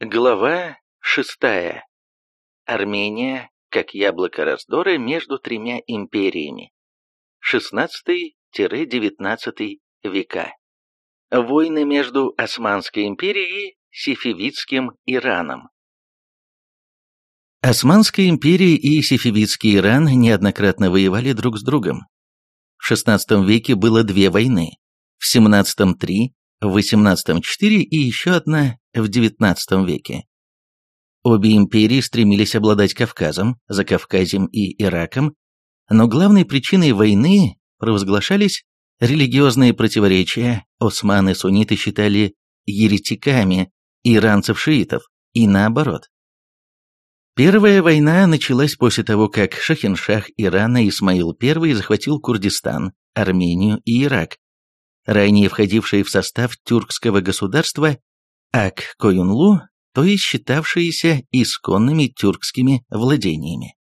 Глава шестая. Армения как яблоко раздора между тремя империями. 16-19 века. Войны между Османской империей и Сефевидским Ираном. Османская империя и Сефевидский Иран неоднократно воевали друг с другом. В XVI веке было две войны, в XVII – три, в XVIII – четыре и еще одна в XIX веке. Обе империи стремились обладать Кавказом, Закавказьем и Ираком, но главной причиной войны провозглашались религиозные противоречия, османы-сунниты считали еретиками иранцев-шиитов, и наоборот. Первая война началась после того, как Шахиншах Ирана Исмаил I захватил Курдистан, Армению и Ирак, ранее входившие в состав тюркского государства Ак-Коюнлу, то есть считавшиеся исконными тюркскими владениями.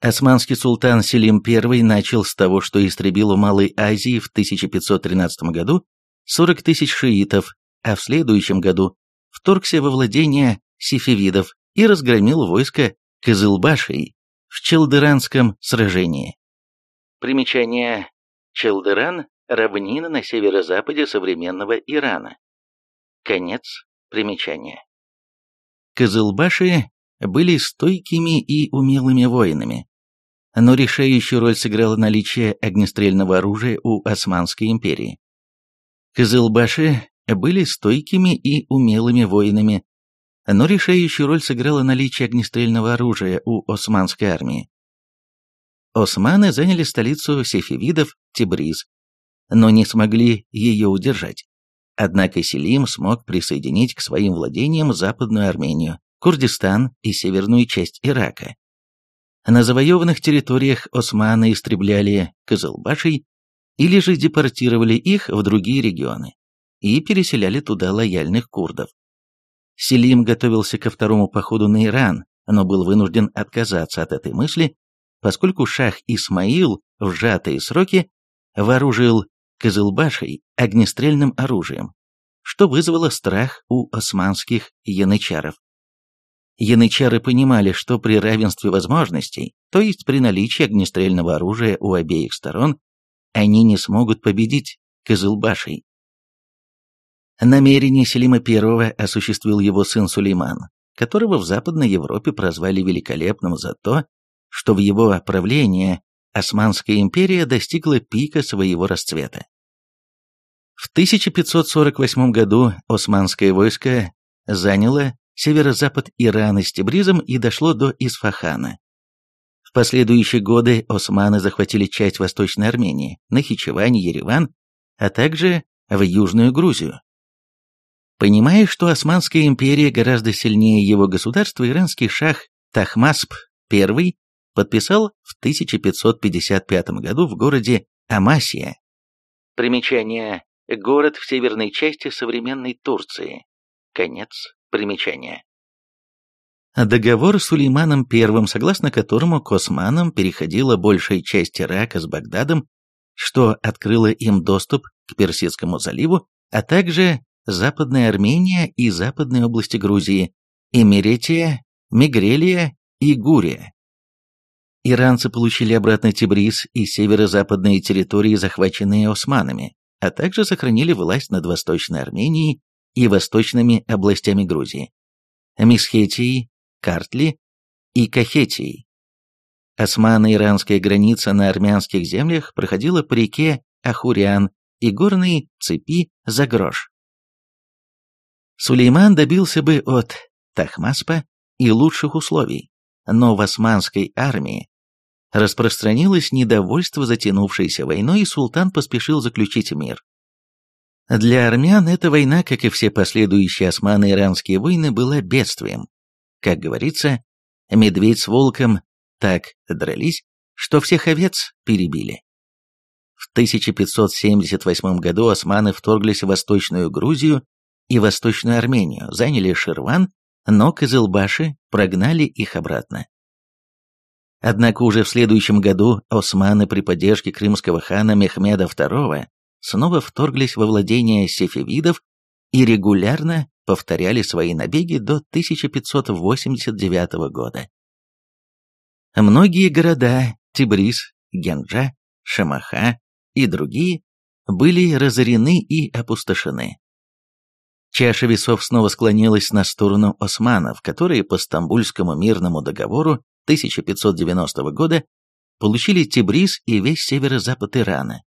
Османский султан Селим I начал с того, что истребил в Малой Азии в 1513 году 40 тысяч шиитов, а в следующем году вторгся во владение сифивидов и разгромил войско Кызылбашей в Челдыранском сражении. Примечание. Челдыран – равнина на северо-западе современного Ирана. Конец примечания. Кызылбаши были стойкими и умелыми воинами, но решающую роль сыграло наличие огнестрельного оружия у Османской империи. Кызылбаши были стойкими и умелыми воинами, но решающую роль сыграло наличие огнестрельного оружия у османской армии. Османы заняли столицу сефевидов Тибриз, но не смогли ее удержать. Однако Селим смог присоединить к своим владениям Западную Армению, Курдистан и северную часть Ирака. На завоеванных территориях османы истребляли Кызылбашей или же депортировали их в другие регионы и переселяли туда лояльных курдов. Селим готовился ко второму походу на Иран, но был вынужден отказаться от этой мысли, поскольку шах Исмаил в сжатые сроки вооружил Кызылбашей огнестрельным оружием, что вызвало страх у османских янычаров. Янычары понимали, что при равенстве возможностей, то есть при наличии огнестрельного оружия у обеих сторон, они не смогут победить Кызылбашей. Намерение Селима I осуществил его сын Сулейман, которого в Западной Европе прозвали великолепным за то, что в его правлении Османская империя достигла пика своего расцвета. В 1548 году османское войско заняло северо-запад Ирана с Тебризом и дошло до Исфахана. В последующие годы османы захватили часть Восточной Армении, Нахичевань, Ереван, а также в Южную Грузию. Понимая, что Османская империя гораздо сильнее его государства, иранский шах Тахмасп I подписал в 1555 году в городе Амасия. Примечание. Город в северной части современной Турции. Конец примечания. Договор с Сулейманом I, согласно которому к османам переходила большая часть Ирака с Багдадом, что открыло им доступ к Персидскому заливу, а также Западная Армения и западные области Грузии, Эмеретия, Мигрелия и Гурия. Иранцы получили обратно Тибриз и северо-западные территории, захваченные османами, а также сохранили власть над Восточной Арменией и восточными областями Грузии, Мисхетией, Картли и Кахетией. Османо-иранская граница на армянских землях проходила по реке Ахурян и горной цепи Загрош. Сулейман добился бы от Тахмаспа и лучших условий, но в османской армии распространилось недовольство затянувшейся войной, и султан поспешил заключить мир. Для армян эта война, как и все последующие османо-иранские войны, была бедствием. Как говорится, медведь с волком так дрались, что всех овец перебили. В 1578 году османы вторглись в Восточную Грузию и Восточную Армению, заняли Ширван, но Кызылбаши прогнали их обратно. Однако уже в следующем году османы при поддержке крымского хана Мехмеда II снова вторглись во владение сефевидов и регулярно повторяли свои набеги до 1589 года. Многие города – Тибрис, Генджа, Шамаха и другие – были разорены и опустошены. Чаша весов снова склонилась на сторону османов, которые по Стамбульскому мирному договору 1590 года получили Тибриз и весь северо-запад Ирана,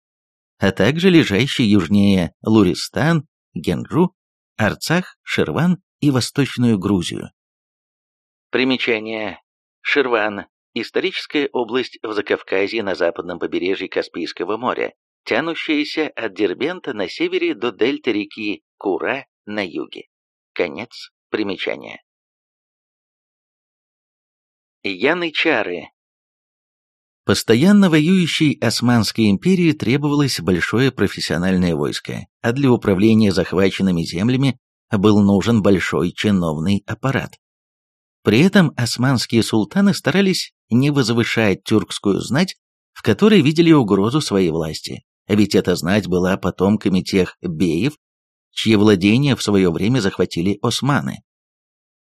а также лежащий южнее Луристан, Генджу, Арцах, Ширван и Восточную Грузию. Примечание. Ширван – историческая область в Закавказье на западном побережье Каспийского моря, тянущаяся от Дербента на севере до дельты реки Кура на юге. Конец примечания. Янычары Постоянно воюющей Османской империи требовалось большое профессиональное войско, а для управления захваченными землями был нужен большой чиновный аппарат. При этом османские султаны старались не возвышать тюркскую знать, в которой видели угрозу своей власти, ведь эта знать была потомками тех беев, чьи владения в свое время захватили османы.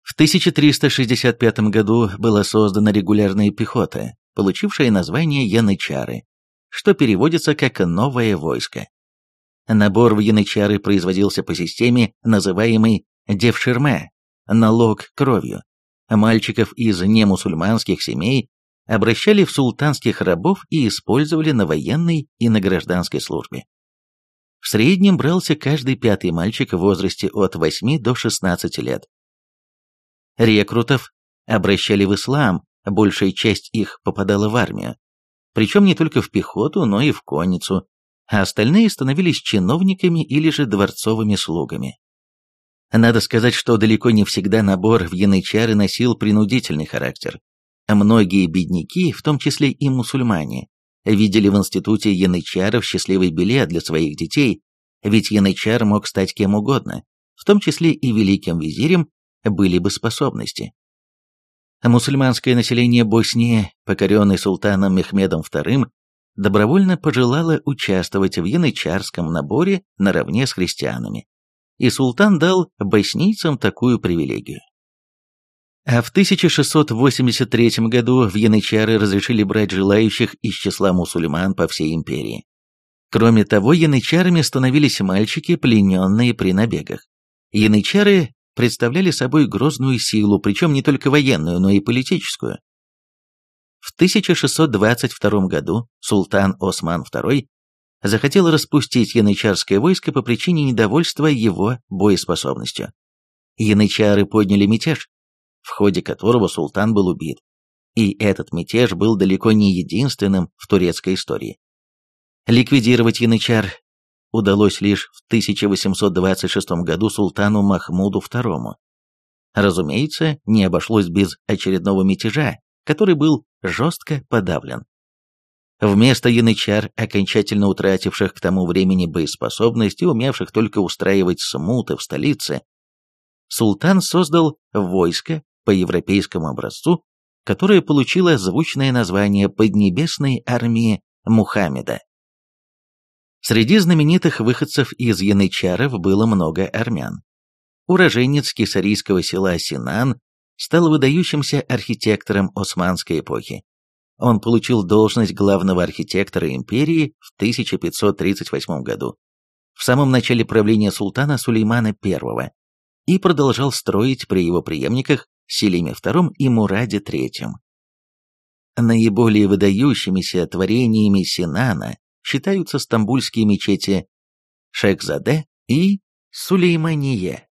В 1365 году была создана регулярная пехота, получившая название янычары, что переводится как «новое войско». Набор в янычары производился по системе, называемой «девширме» – налог кровью. Мальчиков из немусульманских семей обращали в султанских рабов и использовали на военной и на гражданской службе. В среднем брался каждый пятый мальчик в возрасте от 8 до 16 лет. Рекрутов обращали в ислам, большая часть их попадала в армию. Причем не только в пехоту, но и в конницу, а остальные становились чиновниками или же дворцовыми слугами. Надо сказать, что далеко не всегда набор в янычары носил принудительный характер. Многие бедняки, в том числе и мусульмане, видели в институте янычаров счастливый билет для своих детей, ведь янычар мог стать кем угодно, в том числе и великим визирем, были бы способности. Мусульманское население Боснии, покоренное султаном Мехмедом II, добровольно пожелало участвовать в янычарском наборе наравне с христианами, и султан дал боснийцам такую привилегию. А в 1683 году в янычары разрешили брать желающих из числа мусульман по всей империи. Кроме того, янычарами становились мальчики, плененные при набегах. Янычары представляли собой грозную силу, причем не только военную, но и политическую. В 1622 году султан Осман II захотел распустить янычарское войско по причине недовольства его боеспособностью. Янычары подняли мятеж, в ходе которого султан был убит. И этот мятеж был далеко не единственным в турецкой истории. Ликвидировать янычар удалось лишь в 1826 году султану Махмуду II. Разумеется, не обошлось без очередного мятежа, который был жестко подавлен. Вместо янычар, окончательно утративших к тому времени боеспособность и умевших только устраивать смуты в столице, султан создал войско по европейскому образцу, которое получило звучное название Поднебесной армии Мухаммеда. Среди знаменитых выходцев из янычаров было много армян. Уроженец кесарийского села Синан стал выдающимся архитектором османской эпохи. Он получил должность главного архитектора империи в 1538 году, в самом начале правления султана Сулеймана I, и продолжал строить при его преемниках Селиме II и Мураде III. Наиболее выдающимися творениями Синана считаются стамбульские мечети Шехзаде и Сулеймание,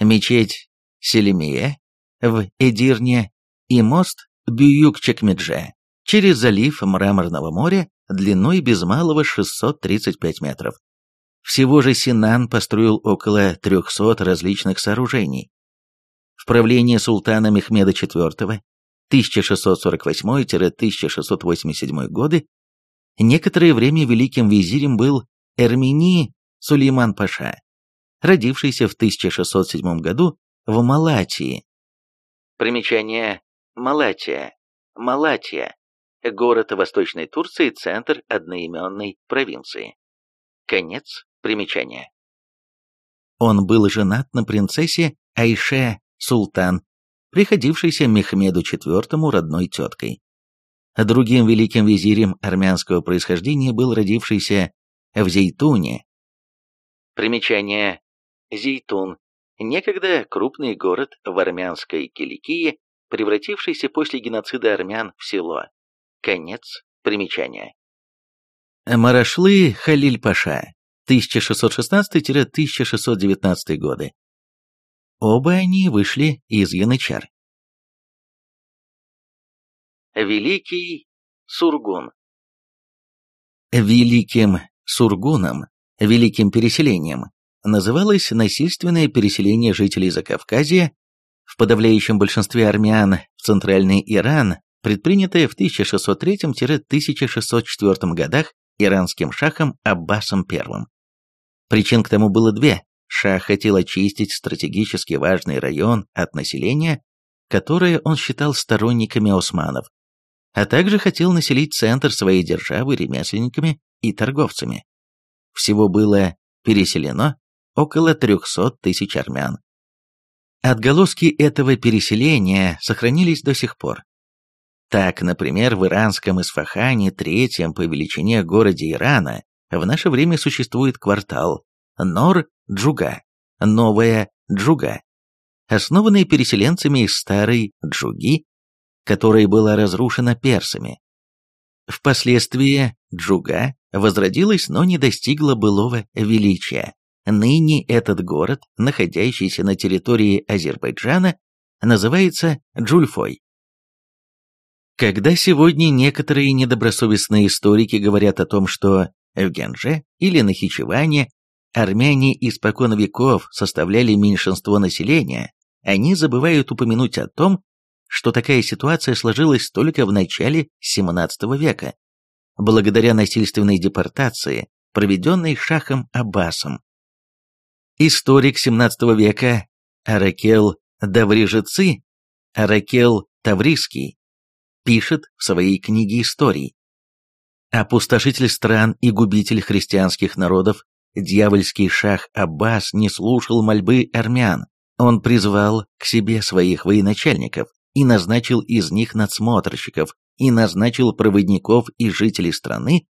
мечеть Селимие в Эдирне и мост Бююк-Чекмедже через залив Мраморного моря длиной без малого 635 метров. Всего же Синан построил около 300 различных сооружений. В правлении султана Мехмеда IV 1648-1687 годы Некоторое время великим визирем был Эрмини Сулейман Паша, родившийся в 1607 году в Малатии. Примечание Малатия. Малатия. Город Восточной Турции, центр одноименной провинции. Конец примечания. Он был женат на принцессе Айше Султан, приходившейся Мехмеду IV родной теткой. Другим великим визирем армянского происхождения был родившийся в Зейтуне. Примечание. Зейтун. Некогда крупный город в армянской Киликии, превратившийся после геноцида армян в село. Конец примечания. Марашлы Халиль-Паша, 1616-1619 годы. Оба они вышли из янычар. Великий Сургун Великим Сургуном, великим переселением, называлось насильственное переселение жителей Закавказья, в подавляющем большинстве армян в центральный Иран, предпринятое в 1603-1604 годах иранским шахом Аббасом I. Причин к тому было две. Шах хотел очистить стратегически важный район от населения, которое он считал сторонниками османов, а также хотел населить центр своей державы ремесленниками и торговцами. Всего было переселено около 300 тысяч армян. Отголоски этого переселения сохранились до сих пор. Так, например, в иранском Исфахане, третьем по величине городе Ирана, в наше время существует квартал Нор-Джуга, Новая Джуга, основанный переселенцами из старой Джуги, которая была разрушена персами. Впоследствии Джуга возродилась, но не достигла былого величия. Ныне этот город, находящийся на территории Азербайджана, называется Джульфой. Когда сегодня некоторые недобросовестные историки говорят о том, что в Генже или Нахичеване армяне испокон веков составляли меньшинство населения, они забывают упомянуть о том, что такая ситуация сложилась только в начале XVII века, благодаря насильственной депортации, проведенной шахом Аббасом. Историк XVII века Аракел Даврижицы, Аракел Тавриский, пишет в своей книге историй. Опустошитель стран и губитель христианских народов, дьявольский шах Аббас не слушал мольбы армян. Он призвал к себе своих военачальников и назначил из них надсмотрщиков, и назначил проводников и жителей страны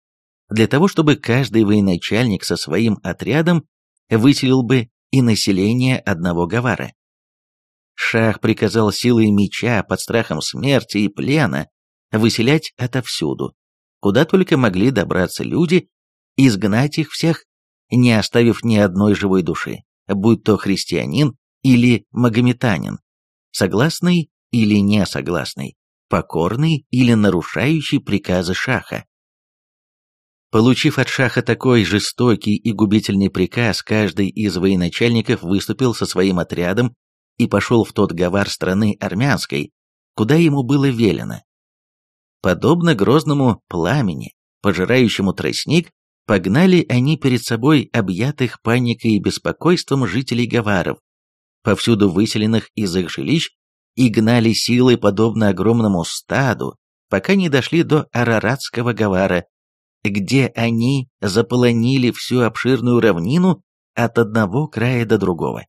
для того, чтобы каждый военачальник со своим отрядом выселил бы и население одного Гавара. Шах приказал силой меча под страхом смерти и плена выселять отовсюду, куда только могли добраться люди, изгнать их всех, не оставив ни одной живой души, будь то христианин или магометанин, согласный или не согласный, покорный или нарушающий приказы Шаха. Получив от Шаха такой жестокий и губительный приказ, каждый из военачальников выступил со своим отрядом и пошел в тот гавар страны армянской, куда ему было велено. Подобно грозному пламени, пожирающему тростник, погнали они перед собой объятых паникой и беспокойством жителей гаваров, повсюду выселенных из их жилищ, и гнали силой, подобно огромному стаду, пока не дошли до Араратского гавара, где они заполонили всю обширную равнину от одного края до другого.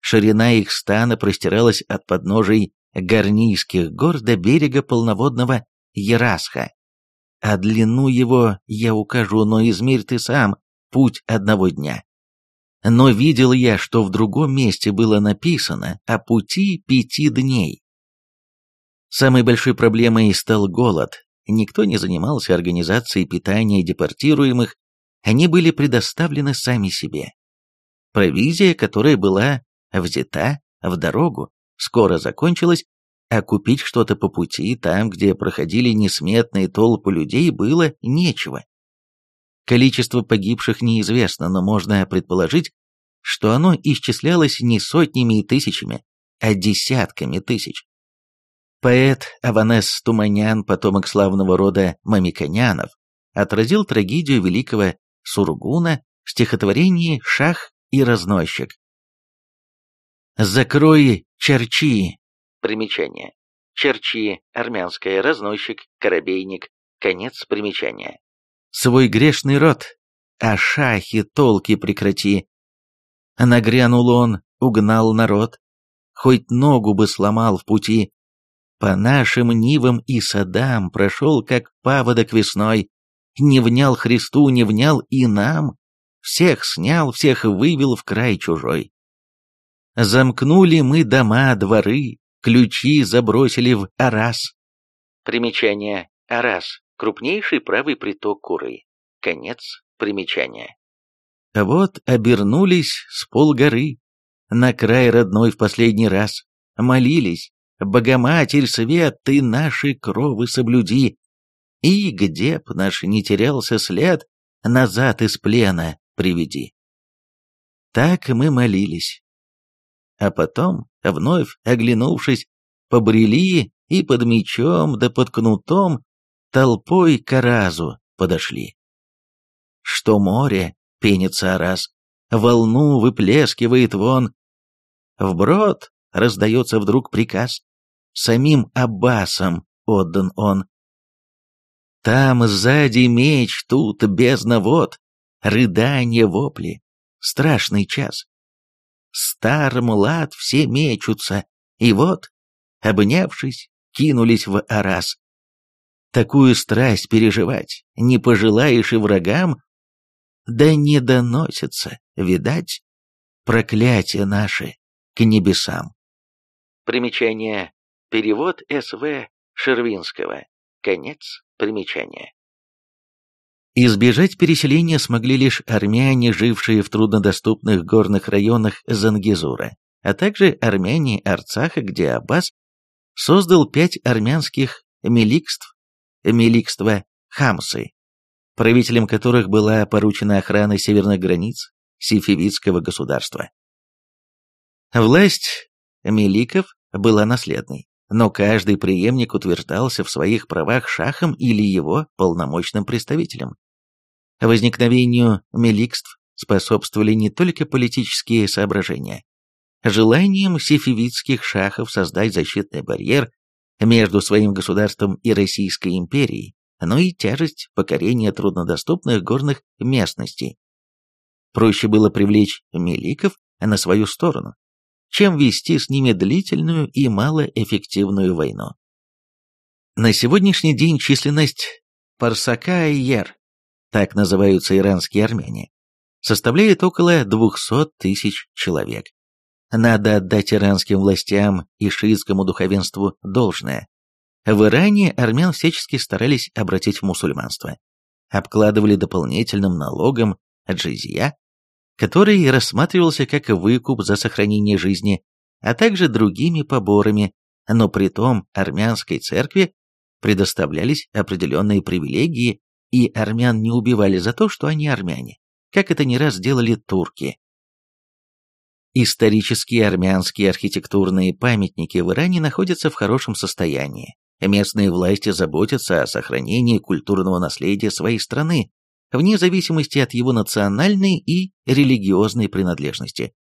Ширина их стана простиралась от подножий Гарнийских гор до берега полноводного Ярасха. А длину его я укажу, но измерь ты сам путь одного дня. Но видел я, что в другом месте было написано о пути пяти дней. Самой большой проблемой стал голод. Никто не занимался организацией питания депортируемых, они были предоставлены сами себе. Провизия, которая была взята в дорогу, скоро закончилась, а купить что-то по пути, там, где проходили несметные толпы людей, было нечего. Количество погибших неизвестно, но можно предположить, что оно исчислялось не сотнями и тысячами, а десятками тысяч. Поэт Аванес Туманян, потомок славного рода Мамиконянов, отразил трагедию великого Сургуна в стихотворении «Шах и разносчик». «Закрой черчи!» Примечание. Черчи, армянское, разносчик, корабейник, конец примечания. «Свой грешный род, а шахи толки прекрати, Нагрянул он, угнал народ, хоть ногу бы сломал в пути. По нашим нивам и садам прошел, как паводок весной, не внял Христу, не внял и нам, всех снял, всех вывел в край чужой. Замкнули мы дома, дворы, ключи забросили в Арас. Примечание. Арас. Крупнейший правый приток Куры. Конец примечания. Вот обернулись с полгоры, на край родной в последний раз, молились, Богоматерь свет, ты наши кровы соблюди, и где б наш не терялся след, назад из плена приведи. Так мы молились. А потом, вновь оглянувшись, побрели и под мечом да под кнутом толпой к Аразу подошли. Что море, пенится раз, волну выплескивает вон. Вброд раздается вдруг приказ, самим Аббасом отдан он. Там сзади меч, тут бездна-вод, рыдание, вопли, страшный час. Стар, млад, все мечутся, и вот, обнявшись, кинулись в Арас. Такую страсть переживать не пожелаешь и врагам, да не доносятся, видать, проклятия наши к небесам. Примечание. Перевод С.В. Шервинского. Конец примечания. Избежать переселения смогли лишь армяне, жившие в труднодоступных горных районах Зангизура, а также армяне Арцаха, где Аббас создал пять армянских меликств, меликства Хамсы, правителем которых была поручена охрана северных границ сифивитского государства. Власть меликов была наследной, но каждый преемник утверждался в своих правах шахом или его полномочным представителем. Возникновению меликств способствовали не только политические соображения. Желанием сифивитских шахов создать защитный барьер между своим государством и Российской империей но и тяжесть покорения труднодоступных горных местностей. Проще было привлечь меликов на свою сторону, чем вести с ними длительную и малоэффективную войну. На сегодняшний день численность Парсака и Ер, так называются иранские армяне, составляет около 200 тысяч человек. Надо отдать иранским властям и шиитскому духовенству должное. В Иране армян всячески старались обратить в мусульманство. Обкладывали дополнительным налогом джизья, который рассматривался как выкуп за сохранение жизни, а также другими поборами, но при том армянской церкви предоставлялись определенные привилегии, и армян не убивали за то, что они армяне, как это не раз делали турки. Исторические армянские архитектурные памятники в Иране находятся в хорошем состоянии, Местные власти заботятся о сохранении культурного наследия своей страны, вне зависимости от его национальной и религиозной принадлежности.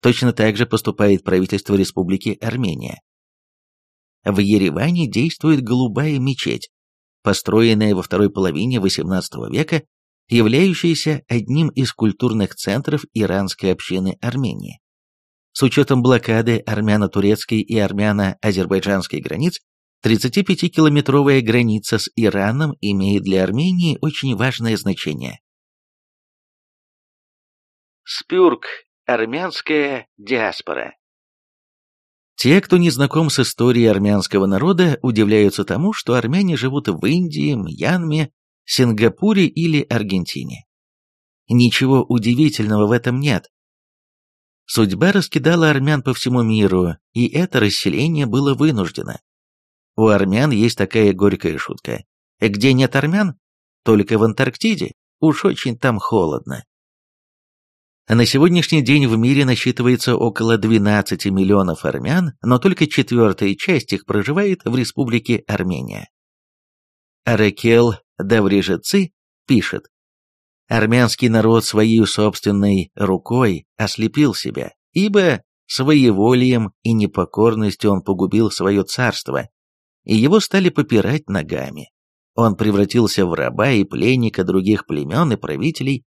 Точно так же поступает правительство Республики Армения. В Ереване действует голубая мечеть, построенная во второй половине XVIII века, являющаяся одним из культурных центров иранской общины Армении. С учетом блокады армяно-турецкой и армяно-азербайджанской границ, 35-километровая граница с Ираном имеет для Армении очень важное значение. Спюрк. Армянская диаспора. Те, кто не знаком с историей армянского народа, удивляются тому, что армяне живут в Индии, Мьянме, Сингапуре или Аргентине. Ничего удивительного в этом нет. Судьба раскидала армян по всему миру, и это расселение было вынуждено. У армян есть такая горькая шутка. Где нет армян? Только в Антарктиде. Уж очень там холодно. На сегодняшний день в мире насчитывается около 12 миллионов армян, но только четвертая часть их проживает в республике Армения. Аракел Даврижецы пишет, «Армянский народ своей собственной рукой ослепил себя, ибо своеволием и непокорностью он погубил свое царство, и его стали попирать ногами. Он превратился в раба и пленника других племен и правителей,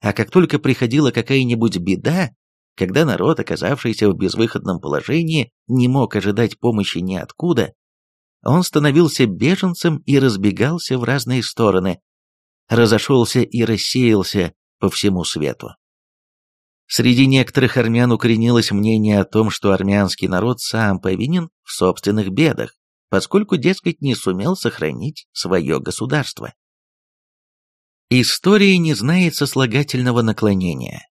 а как только приходила какая-нибудь беда, когда народ, оказавшийся в безвыходном положении, не мог ожидать помощи ниоткуда, он становился беженцем и разбегался в разные стороны, разошелся и рассеялся по всему свету. Среди некоторых армян укоренилось мнение о том, что армянский народ сам повинен в собственных бедах, поскольку, дескать, не сумел сохранить свое государство. История не знает сослагательного наклонения.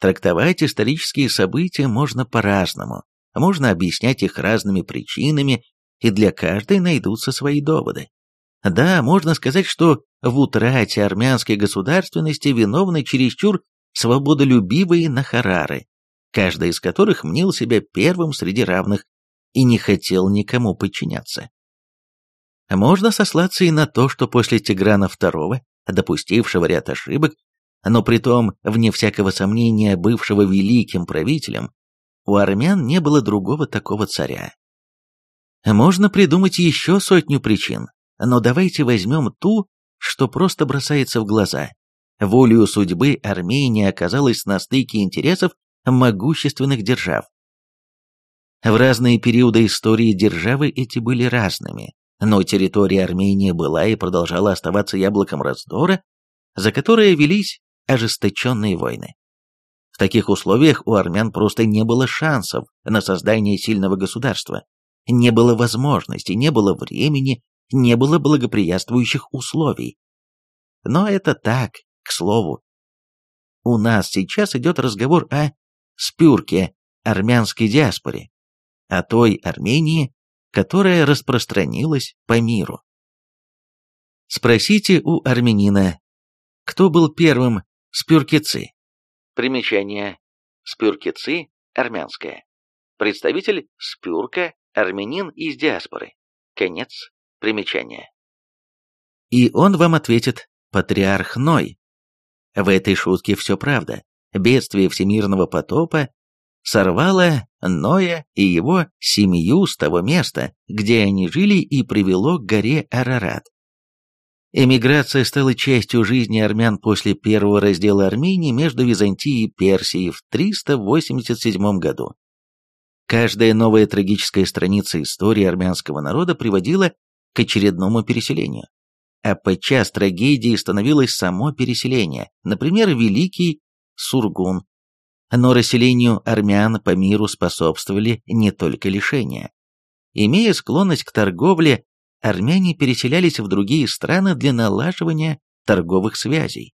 Трактовать исторические события можно по-разному, можно объяснять их разными причинами, и для каждой найдутся свои доводы. Да, можно сказать, что в утрате армянской государственности виновны чересчур свободолюбивые нахарары, каждый из которых мнил себя первым среди равных и не хотел никому подчиняться. Можно сослаться и на то, что после Тиграна II, допустившего ряд ошибок, но притом, вне всякого сомнения, бывшего великим правителем, у армян не было другого такого царя. Можно придумать еще сотню причин, но давайте возьмем ту, что просто бросается в глаза. Волею судьбы Армения оказалась на стыке интересов могущественных держав. В разные периоды истории державы эти были разными, но территория Армении была и продолжала оставаться яблоком раздора, за которое велись ожесточенные войны. В таких условиях у армян просто не было шансов на создание сильного государства, не было возможности, не было времени, не было благоприятствующих условий. Но это так, к слову. У нас сейчас идет разговор о спюрке, армянской диаспоре, о той Армении, которая распространилась по миру. Спросите у армянина, кто был первым спюркицы? Примечание. Спюркицы – армянская. Представитель спюрка – армянин из диаспоры. Конец примечания. И он вам ответит «Патриарх Ной». В этой шутке все правда. Бедствие всемирного потопа сорвало Ноя и его семью с того места, где они жили, и привело к горе Арарат. Эмиграция стала частью жизни армян после первого раздела Армении между Византией и Персией в 387 году. Каждая новая трагическая страница истории армянского народа приводила к очередному переселению. А подчас трагедией становилось само переселение, например, Великий Сургун, но расселению армян по миру способствовали не только лишения. Имея склонность к торговле, армяне переселялись в другие страны для налаживания торговых связей.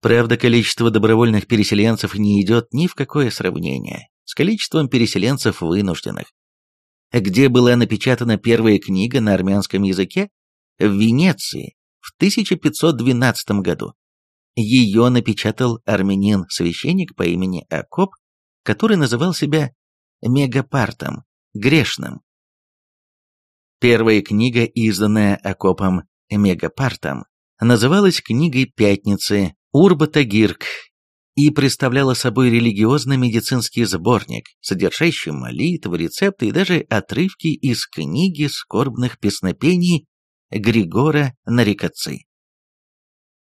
Правда, количество добровольных переселенцев не идет ни в какое сравнение с количеством переселенцев вынужденных. Где была напечатана первая книга на армянском языке? В Венеции в 1512 году. Ее напечатал армянин-священник по имени Акоп, который называл себя мегапартом, грешным. Первая книга, изданная Акопом Мегапартом, называлась книгой Пятницы Урбата Гирк и представляла собой религиозно-медицинский сборник, содержащий молитвы, рецепты и даже отрывки из книги скорбных песнопений Григора Нарикоцы.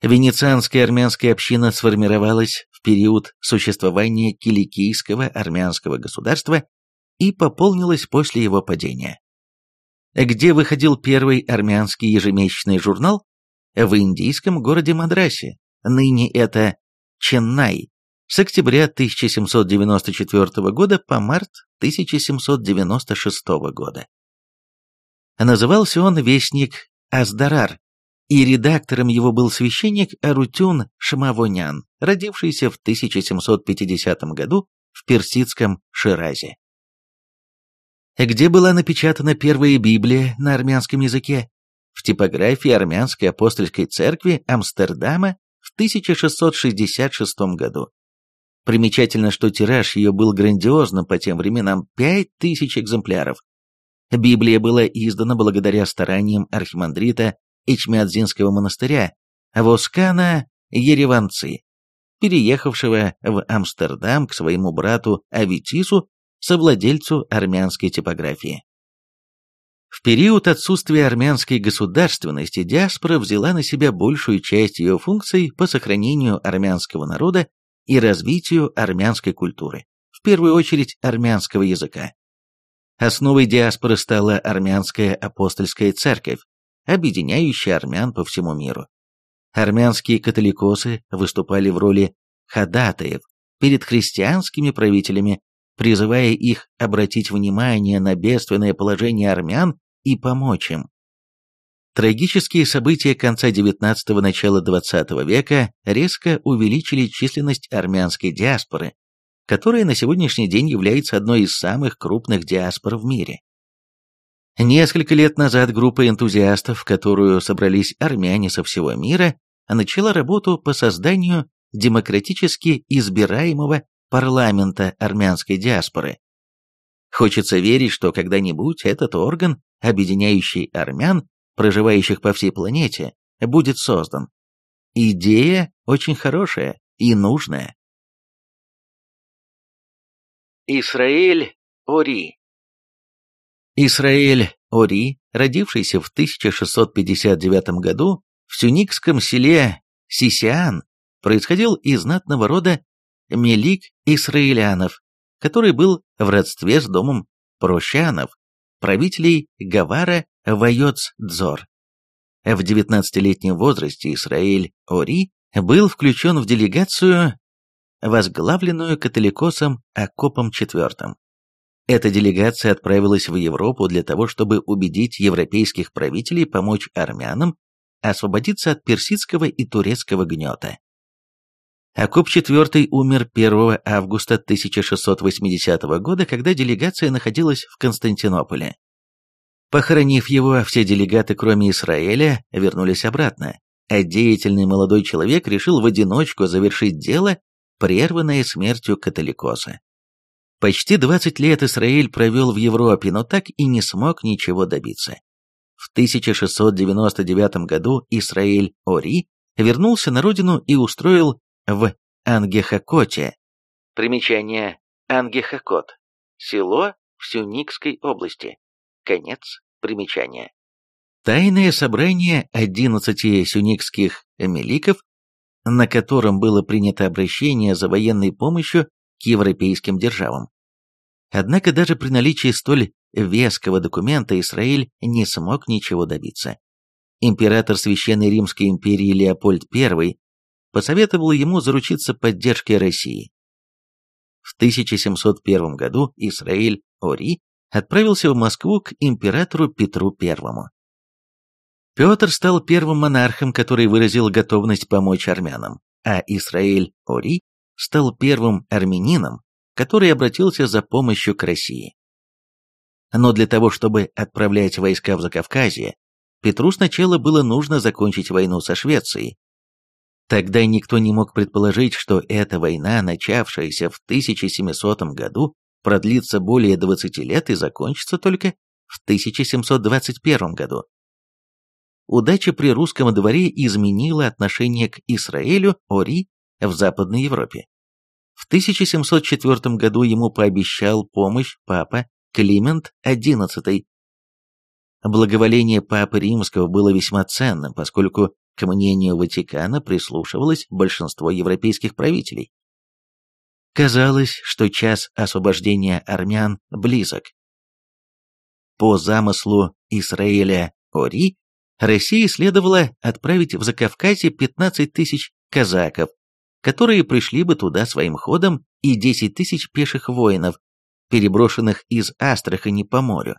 Венецианская армянская община сформировалась в период существования Киликийского армянского государства и пополнилась после его падения. Где выходил первый армянский ежемесячный журнал? В индийском городе Мадрасе, ныне это Ченнай, с октября 1794 года по март 1796 года. Назывался он «Вестник Аздарар», и редактором его был священник Арутюн Шамавонян, родившийся в 1750 году в персидском Ширазе. Где была напечатана первая Библия на армянском языке? В типографии Армянской апостольской церкви Амстердама в 1666 году. Примечательно, что тираж ее был грандиозным по тем временам – 5000 экземпляров. Библия была издана благодаря стараниям архимандрита Ичмиадзинского монастыря Воскана Ереванцы, переехавшего в Амстердам к своему брату Аветису, совладельцу армянской типографии. В период отсутствия армянской государственности диаспора взяла на себя большую часть ее функций по сохранению армянского народа и развитию армянской культуры, в первую очередь армянского языка. Основой диаспоры стала армянская апостольская церковь, объединяющая армян по всему миру. Армянские католикосы выступали в роли ходатаев перед христианскими правителями, призывая их обратить внимание на бедственное положение армян и помочь им. Трагические события конца XIX – начала XX века резко увеличили численность армянской диаспоры, которая на сегодняшний день является одной из самых крупных диаспор в мире. Несколько лет назад группа энтузиастов, в которую собрались армяне со всего мира, начала работу по созданию демократически избираемого парламента армянской диаспоры. Хочется верить, что когда-нибудь этот орган, объединяющий армян, проживающих по всей планете, будет создан. Идея очень хорошая и нужная. Исраэль Ори Исраэль Ори, родившийся в 1659 году в сюникском селе Сисиан, происходил из знатного рода Мелик Исраилянов, который был в родстве с домом Прощанов, правителей Гавара Вайоц-Дзор. В 19-летнем возрасте Исраиль Ори был включен в делегацию, возглавленную католикосом Акопом IV. Эта делегация отправилась в Европу для того, чтобы убедить европейских правителей помочь армянам освободиться от персидского и турецкого гнета. Акоп IV умер 1 августа 1680 года, когда делегация находилась в Константинополе. Похоронив его, все делегаты, кроме Израиля, вернулись обратно, а деятельный молодой человек решил в одиночку завершить дело, прерванное смертью католикоса. Почти 20 лет Израиль провел в Европе, но так и не смог ничего добиться. В 1699 году Израиль Ори вернулся на родину и устроил в Ангехакоте. Примечание Ангехакот. Село в Сюникской области. Конец примечания. Тайное собрание 11 сюникских эмеликов, на котором было принято обращение за военной помощью к европейским державам. Однако даже при наличии столь веского документа Израиль не смог ничего добиться. Император Священной Римской империи Леопольд I посоветовал ему заручиться поддержкой России. В 1701 году Израиль Ори отправился в Москву к императору Петру I. Петр стал первым монархом, который выразил готовность помочь армянам, а Исраэль Ори стал первым армянином, который обратился за помощью к России. Но для того, чтобы отправлять войска в Закавказье, Петру сначала было нужно закончить войну со Швецией. Тогда никто не мог предположить, что эта война, начавшаяся в 1700 году, продлится более 20 лет и закончится только в 1721 году. Удача при русском дворе изменила отношение к Израилю Ори в Западной Европе. В 1704 году ему пообещал помощь папа Климент XI. Благоволение папы римского было весьма ценным, поскольку к мнению Ватикана прислушивалось большинство европейских правителей. Казалось, что час освобождения армян близок. По замыслу Израиля Ори, России следовало отправить в Закавказье 15 тысяч казаков, которые пришли бы туда своим ходом, и 10 тысяч пеших воинов, переброшенных из Астрахани по морю.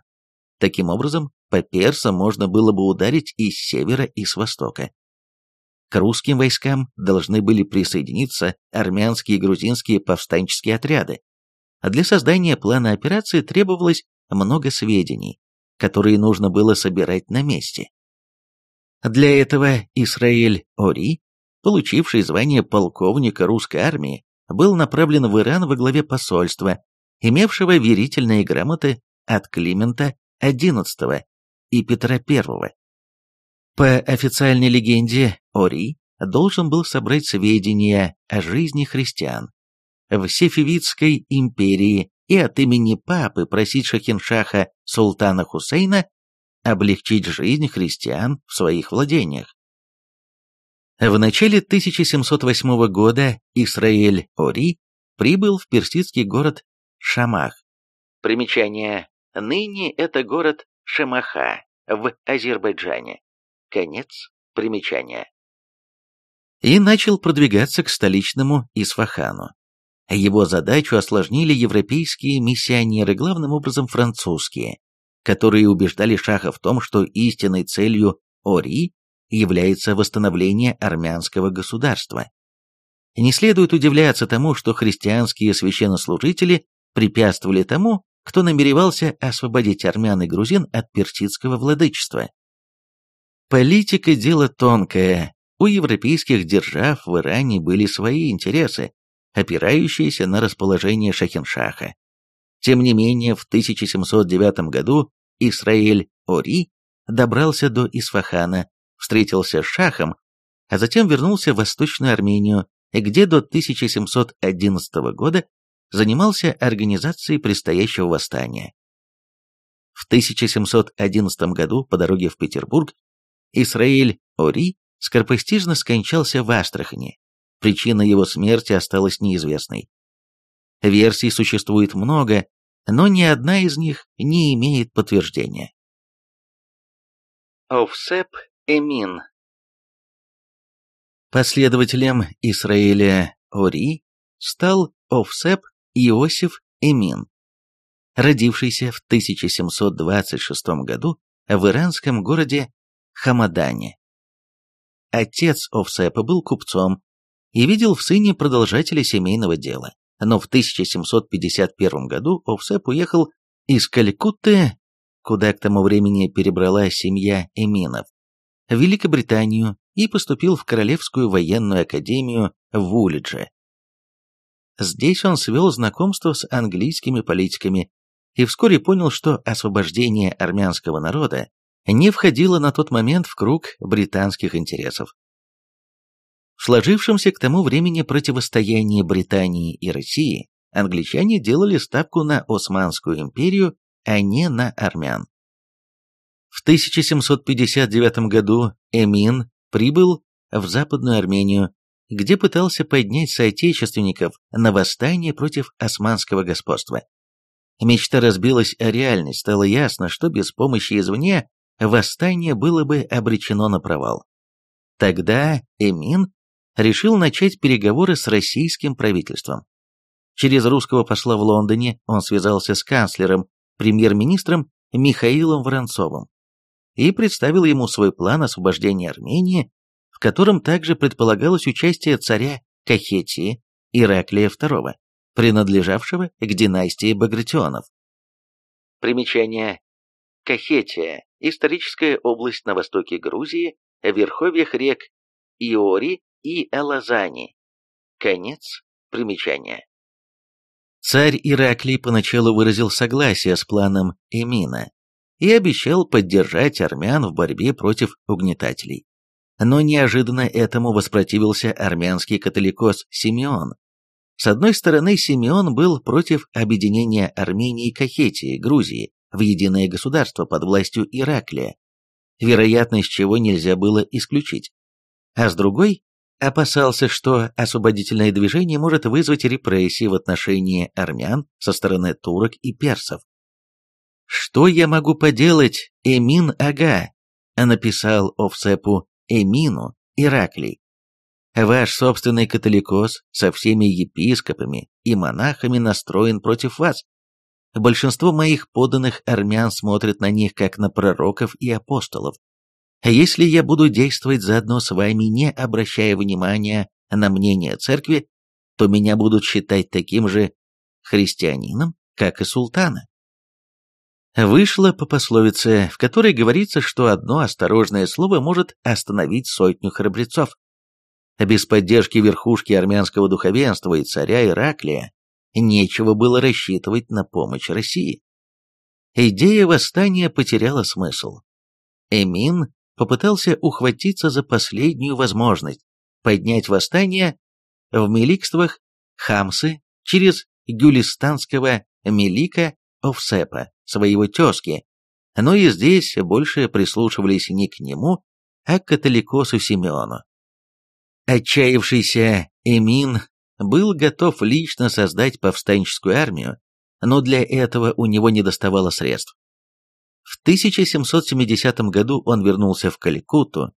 Таким образом, по персам можно было бы ударить и с севера, и с востока. К русским войскам должны были присоединиться армянские и грузинские повстанческие отряды. А для создания плана операции требовалось много сведений, которые нужно было собирать на месте. Для этого Исраэль Ори, получивший звание полковника русской армии, был направлен в Иран во главе посольства, имевшего верительные грамоты от Климента XI и Петра I. По официальной легенде, Ори должен был собрать сведения о жизни христиан в Сефевидской империи и от имени папы просить Шахиншаха Султана Хусейна облегчить жизнь христиан в своих владениях. В начале 1708 года Исраэль Ори прибыл в персидский город Шамах. Примечание. Ныне это город Шамаха в Азербайджане. Конец примечания. И начал продвигаться к столичному Исфахану. Его задачу осложнили европейские миссионеры, главным образом французские, которые убеждали Шаха в том, что истинной целью Ори является восстановление армянского государства. Не следует удивляться тому, что христианские священнослужители препятствовали тому, кто намеревался освободить армян и грузин от персидского владычества. Политика – дело тонкое. У европейских держав в Иране были свои интересы, опирающиеся на расположение Шахиншаха. Тем не менее, в 1709 году Исраэль Ори добрался до Исфахана, встретился с Шахом, а затем вернулся в Восточную Армению, где до 1711 года занимался организацией предстоящего восстания. В 1711 году по дороге в Петербург Исраиль Ори скоропостижно скончался в Астрахани. Причина его смерти осталась неизвестной. Версий существует много, но ни одна из них не имеет подтверждения. Овсеп Эмин Последователем Исраиля Ори стал Овсеп Иосиф Эмин, родившийся в 1726 году в иранском городе Хамадане. Отец Овсепа был купцом и видел в сыне продолжателя семейного дела, но в 1751 году Овсеп уехал из Калькутты, куда к тому времени перебрала семья Эминов, в Великобританию и поступил в Королевскую военную академию в Улидже. Здесь он свел знакомство с английскими политиками и вскоре понял, что освобождение армянского народа не входило на тот момент в круг британских интересов. В сложившемся к тому времени противостоянии Британии и России англичане делали ставку на Османскую империю, а не на армян. В 1759 году Эмин прибыл в Западную Армению где пытался поднять соотечественников на восстание против османского господства. Мечта разбилась о реальность, стало ясно, что без помощи извне восстание было бы обречено на провал. Тогда Эмин решил начать переговоры с российским правительством. Через русского посла в Лондоне он связался с канцлером, премьер-министром Михаилом Воронцовым и представил ему свой план освобождения Армении в котором также предполагалось участие царя Кахетии Ираклия II, принадлежавшего к династии Багратионов. Примечание. Кахетия – историческая область на востоке Грузии, в верховьях рек Иори и Алазани. Конец примечания. Царь Ираклий поначалу выразил согласие с планом Эмина и обещал поддержать армян в борьбе против угнетателей но неожиданно этому воспротивился армянский католикос Симеон. С одной стороны, Симеон был против объединения Армении и Кахетии, Грузии, в единое государство под властью Ираклия, вероятность чего нельзя было исключить. А с другой, опасался, что освободительное движение может вызвать репрессии в отношении армян со стороны турок и персов. «Что я могу поделать, Эмин Ага?» написал Овсепу Эмину, Ираклий. Ваш собственный католикос со всеми епископами и монахами настроен против вас. Большинство моих подданных армян смотрят на них как на пророков и апостолов. Если я буду действовать заодно с вами, не обращая внимания на мнение церкви, то меня будут считать таким же христианином, как и султана вышла по пословице, в которой говорится, что одно осторожное слово может остановить сотню храбрецов. Без поддержки верхушки армянского духовенства и царя Ираклия нечего было рассчитывать на помощь России. Идея восстания потеряла смысл. Эмин попытался ухватиться за последнюю возможность поднять восстание в меликствах Хамсы через гюлистанского Мелика Овсепа своего тезки, но и здесь больше прислушивались не к нему, а к католикосу Симеону. Отчаявшийся Эмин был готов лично создать повстанческую армию, но для этого у него не доставало средств. В 1770 году он вернулся в Калькутту,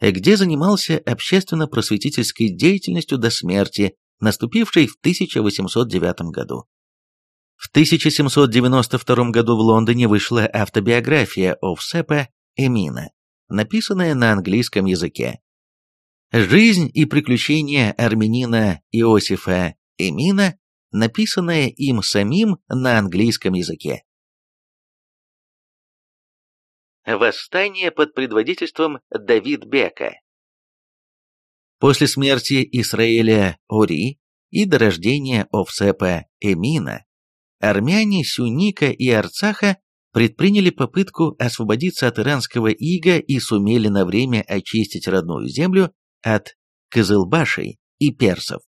где занимался общественно-просветительской деятельностью до смерти, наступившей в 1809 году. В 1792 году в Лондоне вышла автобиография Овсепа Эмина, написанная на английском языке. Жизнь и приключения армянина Иосифа Эмина, написанная им самим на английском языке. Восстание под предводительством Давид Бека После смерти Исраэля Ори и до рождения Овсепа Эмина армяне Сюника и Арцаха предприняли попытку освободиться от иранского ига и сумели на время очистить родную землю от Кызылбашей и персов.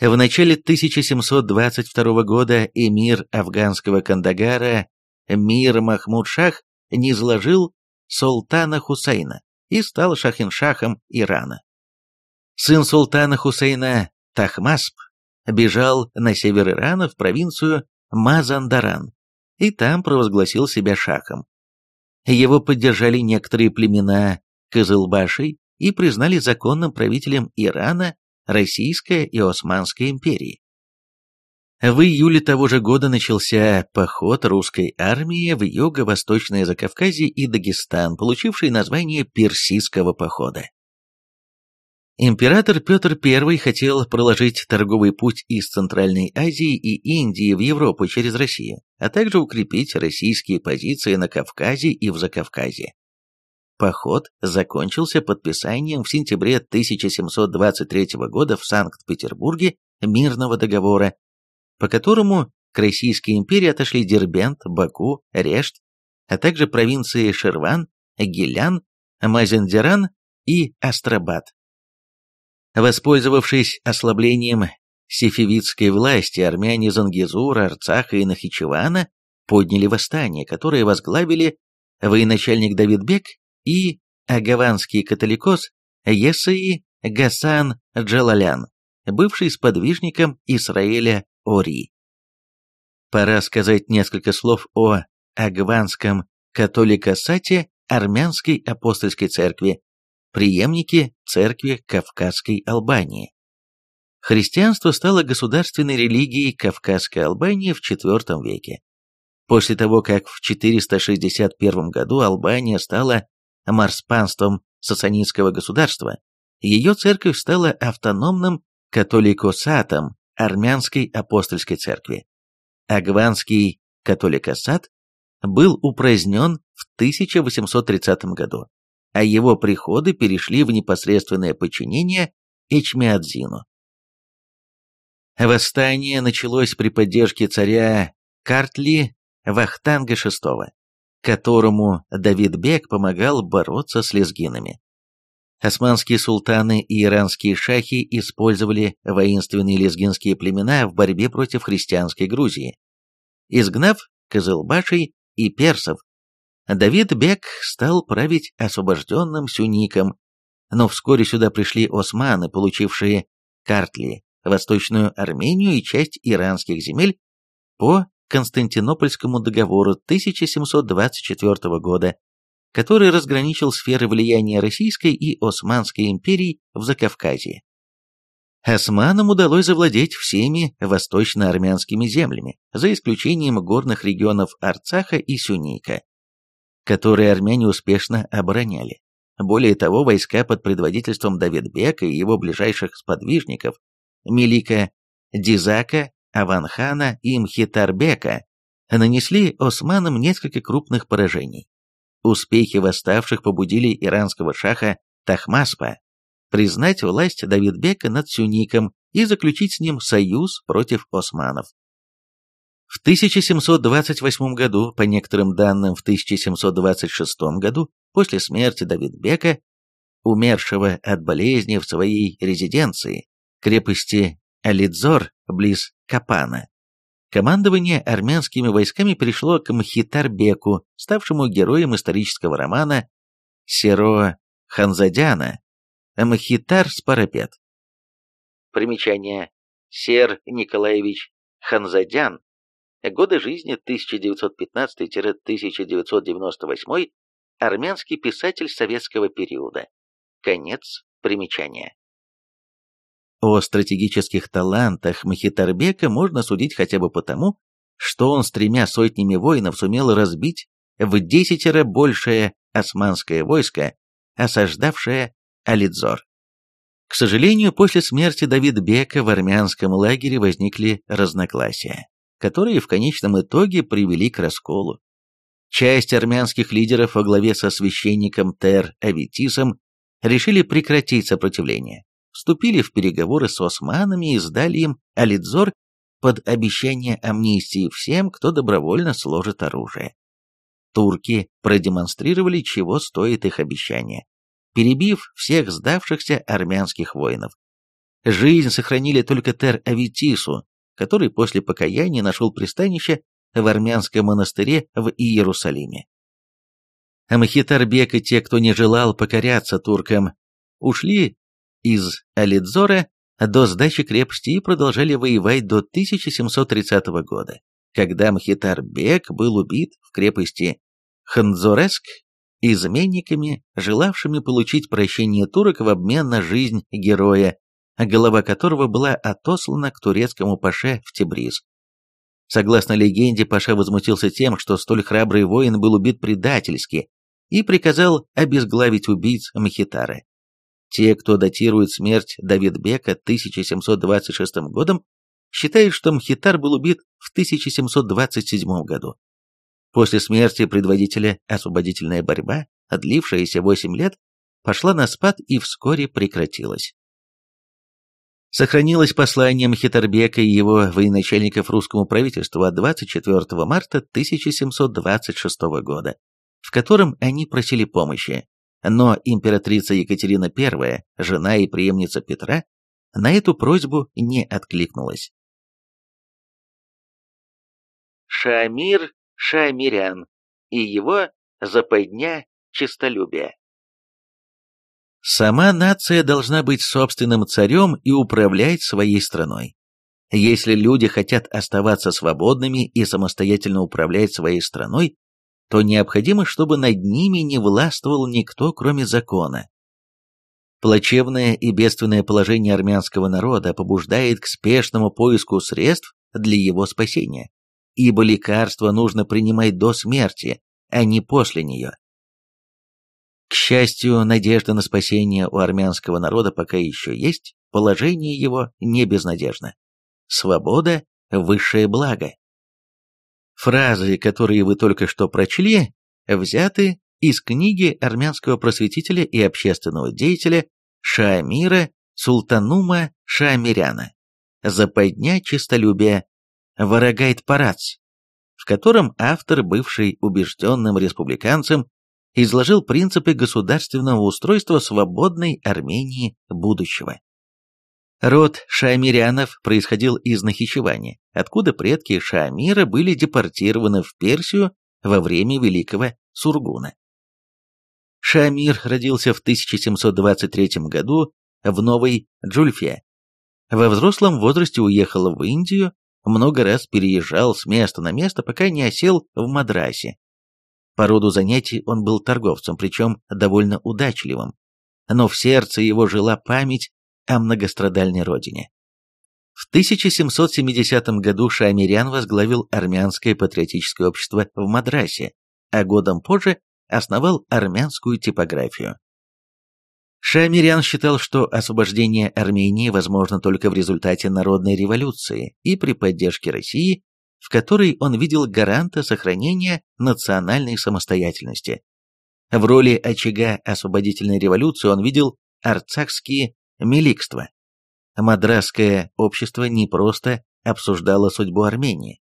В начале 1722 года эмир афганского Кандагара Мир Махмуд Шах низложил султана Хусейна и стал шахиншахом Ирана. Сын султана Хусейна Тахмасп бежал на север Ирана в провинцию Мазандаран, и там провозгласил себя шахом. Его поддержали некоторые племена Кызылбашей и признали законным правителем Ирана, Российской и Османской империи. В июле того же года начался поход русской армии в юго-восточное Закавказье и Дагестан, получивший название Персидского похода. Император Петр I хотел проложить торговый путь из Центральной Азии и Индии в Европу через Россию, а также укрепить российские позиции на Кавказе и в Закавказье. Поход закончился подписанием в сентябре 1723 года в Санкт-Петербурге мирного договора, по которому к Российской империи отошли Дербент, Баку, Решт, а также провинции Шерван, Гилян, Мазендеран и Астрабад. Воспользовавшись ослаблением сефевидской власти, армяне Зангизура, Арцаха и Нахичевана подняли восстание, которое возглавили военачальник Давидбек и агаванский католикос Есаи Гасан Джалалян, бывший сподвижником Израиля Ори. Пора сказать несколько слов о агванском католикосате армянской апостольской церкви, преемники церкви Кавказской Албании. Христианство стало государственной религией Кавказской Албании в IV веке. После того, как в 461 году Албания стала марспанством сасанитского государства, ее церковь стала автономным католикосатом армянской апостольской церкви. Агванский католикосат был упразднен в 1830 году а его приходы перешли в непосредственное подчинение Эчмиадзину. Восстание началось при поддержке царя Картли Вахтанга VI, которому Давид Бек помогал бороться с лезгинами. Османские султаны и иранские шахи использовали воинственные лезгинские племена в борьбе против христианской Грузии. Изгнав Кызылбашей и персов, Давид Бек стал править освобожденным сюником, но вскоре сюда пришли османы, получившие Картли, Восточную Армению и часть иранских земель по Константинопольскому договору 1724 года, который разграничил сферы влияния Российской и Османской империй в Закавказье. Османам удалось завладеть всеми восточно-армянскими землями, за исключением горных регионов Арцаха и Сюника которые армяне успешно обороняли. Более того, войска под предводительством Давидбека и его ближайших сподвижников Мелика Дизака, Аванхана и Мхитарбека нанесли османам несколько крупных поражений. Успехи восставших побудили иранского шаха Тахмаспа признать власть Давидбека над Сюником и заключить с ним союз против османов. В 1728 году, по некоторым данным в 1726 году, после смерти Давидбека, умершего от болезни в своей резиденции, крепости Алидзор, близ Капана, командование армянскими войсками перешло к Мхитарбеку, ставшему героем исторического романа Серо Ханзадяна Мхитар Спарапет. Примечание. Сер Николаевич Ханзадян. Годы жизни 1915-1998. Армянский писатель советского периода. Конец примечания. О стратегических талантах Махитарбека можно судить хотя бы потому, что он с тремя сотнями воинов сумел разбить в десятеро большее османское войско, осаждавшее Алидзор. К сожалению, после смерти Давид Бека в армянском лагере возникли разногласия, которые в конечном итоге привели к расколу. Часть армянских лидеров во главе со священником Тер Аветисом решили прекратить сопротивление, вступили в переговоры с османами и сдали им Алидзор под обещание амнистии всем, кто добровольно сложит оружие. Турки продемонстрировали, чего стоит их обещание, перебив всех сдавшихся армянских воинов. Жизнь сохранили только Тер-Аветису, который после покаяния нашел пристанище в армянском монастыре в Иерусалиме. Амхитарбек и те, кто не желал покоряться туркам, ушли из Алидзора до сдачи крепости и продолжали воевать до 1730 года, когда Мхитар-бек был убит в крепости Ханзореск изменниками, желавшими получить прощение турок в обмен на жизнь героя, голова которого была отослана к турецкому паше в Тебриз. Согласно легенде, паша возмутился тем, что столь храбрый воин был убит предательски, и приказал обезглавить убийц Мхитара. Те, кто датирует смерть Давидбека 1726 годом, считают, что Мхитар был убит в 1727 году. После смерти предводителя освободительная борьба, длившаяся 8 лет, пошла на спад и вскоре прекратилась. Сохранилось послание Мхитарбека и его военачальников русскому правительству от 24 марта 1726 года, в котором они просили помощи, но императрица Екатерина I, жена и преемница Петра, на эту просьбу не откликнулась. Шамир Шамирян и его западня честолюбия. Сама нация должна быть собственным царем и управлять своей страной. Если люди хотят оставаться свободными и самостоятельно управлять своей страной, то необходимо, чтобы над ними не властвовал никто, кроме закона. Плачевное и бедственное положение армянского народа побуждает к спешному поиску средств для его спасения ибо лекарство нужно принимать до смерти, а не после нее. К счастью, надежда на спасение у армянского народа пока еще есть, положение его не безнадежно. Свобода – высшее благо. Фразы, которые вы только что прочли, взяты из книги армянского просветителя и общественного деятеля Шаамира Султанума Шаамиряна «Западня честолюбия Варагайт Парац, в котором автор, бывший убежденным республиканцем, изложил принципы государственного устройства свободной Армении будущего. Род шамирянов происходил из Нахичевани, откуда предки Шамира были депортированы в Персию во время Великого Сургуна. Шамир родился в 1723 году в Новой Джульфе. Во взрослом возрасте уехал в Индию, много раз переезжал с места на место, пока не осел в Мадрасе. По роду занятий он был торговцем, причем довольно удачливым, но в сердце его жила память о многострадальной родине. В 1770 году Шамирян возглавил армянское патриотическое общество в Мадрасе, а годом позже основал армянскую типографию. Шамирян считал, что освобождение Армении возможно только в результате народной революции и при поддержке России, в которой он видел гаранта сохранения национальной самостоятельности. В роли очага освободительной революции он видел арцахские миликства. Мадрасское общество не просто обсуждало судьбу Армении.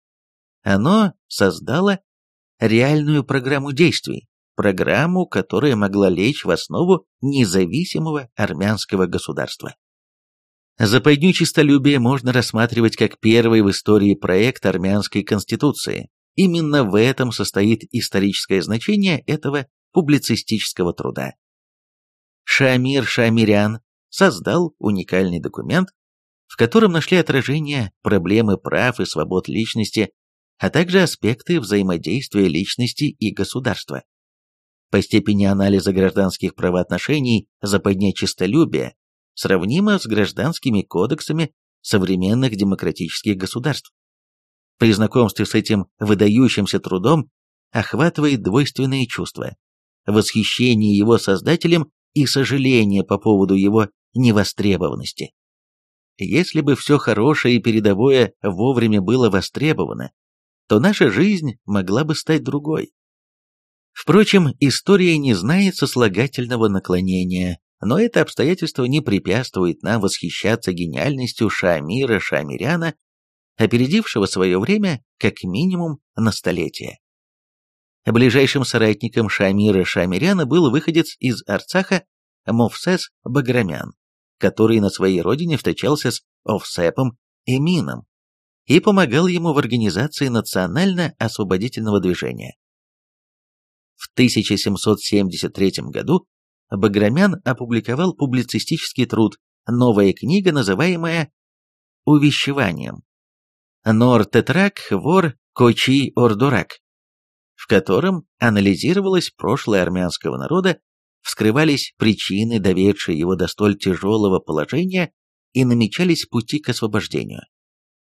Оно создало реальную программу действий, программу, которая могла лечь в основу независимого армянского государства. Западню честолюбия можно рассматривать как первый в истории проект армянской конституции. Именно в этом состоит историческое значение этого публицистического труда. Шамир Шамирян создал уникальный документ, в котором нашли отражение проблемы прав и свобод личности, а также аспекты взаимодействия личности и государства. По степени анализа гражданских правоотношений западня честолюбия сравнимо с гражданскими кодексами современных демократических государств. При знакомстве с этим выдающимся трудом охватывает двойственные чувства – восхищение его создателем и сожаление по поводу его невостребованности. Если бы все хорошее и передовое вовремя было востребовано, то наша жизнь могла бы стать другой. Впрочем, история не знает сослагательного наклонения, но это обстоятельство не препятствует нам восхищаться гениальностью Шамира Шамиряна, опередившего свое время как минимум на столетие. Ближайшим соратником Шамира Шамиряна был выходец из Арцаха Мовсес Баграмян, который на своей родине встречался с Овсепом Эмином и помогал ему в организации национально-освободительного движения. В 1773 году Баграмян опубликовал публицистический труд «Новая книга», называемая «Увещеванием». Нор Тетрак, вор Кочи Ордурак, в котором анализировалось прошлое армянского народа, вскрывались причины, доведшие его до столь тяжелого положения, и намечались пути к освобождению.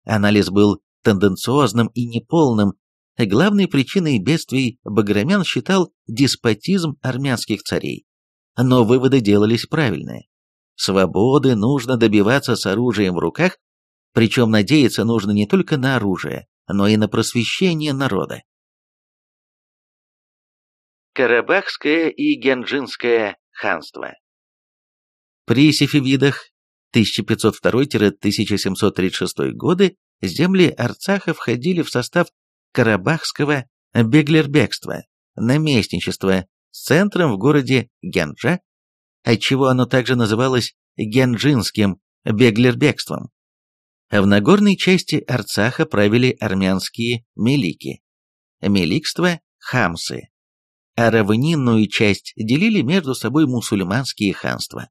Анализ был тенденциозным и неполным, главной причиной бедствий Баграмян считал деспотизм армянских царей. Но выводы делались правильные. Свободы нужно добиваться с оружием в руках, причем надеяться нужно не только на оружие, но и на просвещение народа. Карабахское и Генджинское ханство. При Сефевидах 1502-1736 годы земли Арцаха входили в состав Карабахского беглербегства, наместничества с центром в городе Генджа, отчего оно также называлось Генджинским беглербегством. В Нагорной части Арцаха правили армянские мелики, меликство – хамсы, а равнинную часть делили между собой мусульманские ханства.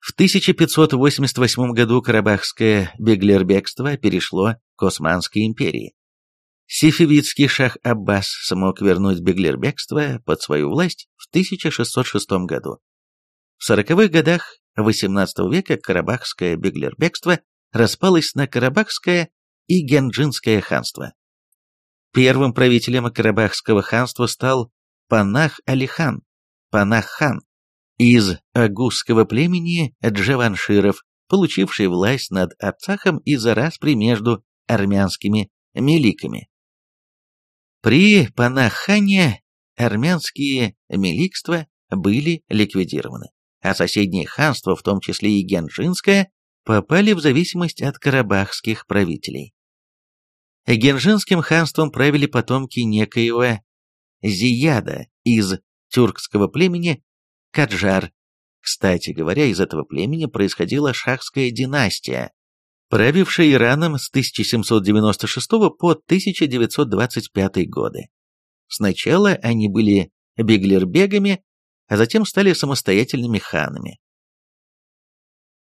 В 1588 году Карабахское беглербегство перешло к Османской империи. Сифивидский шах Аббас смог вернуть беглербегство под свою власть в 1606 году. В 40-х годах XVIII века Карабахское беглербегство распалось на Карабахское и Генджинское ханство. Первым правителем Карабахского ханства стал Панах-Алихан, Панах-хан, из агусского племени джаванширов, получивший власть над Арцахом из-за распри между армянскими меликами. При Панахане армянские меликства были ликвидированы, а соседние ханства, в том числе и Генжинское, попали в зависимость от карабахских правителей. Генжинским ханством правили потомки некоего Зияда из тюркского племени Каджар. Кстати говоря, из этого племени происходила шахская династия, правившая Ираном с 1796 по 1925 годы. Сначала они были беглербегами, а затем стали самостоятельными ханами.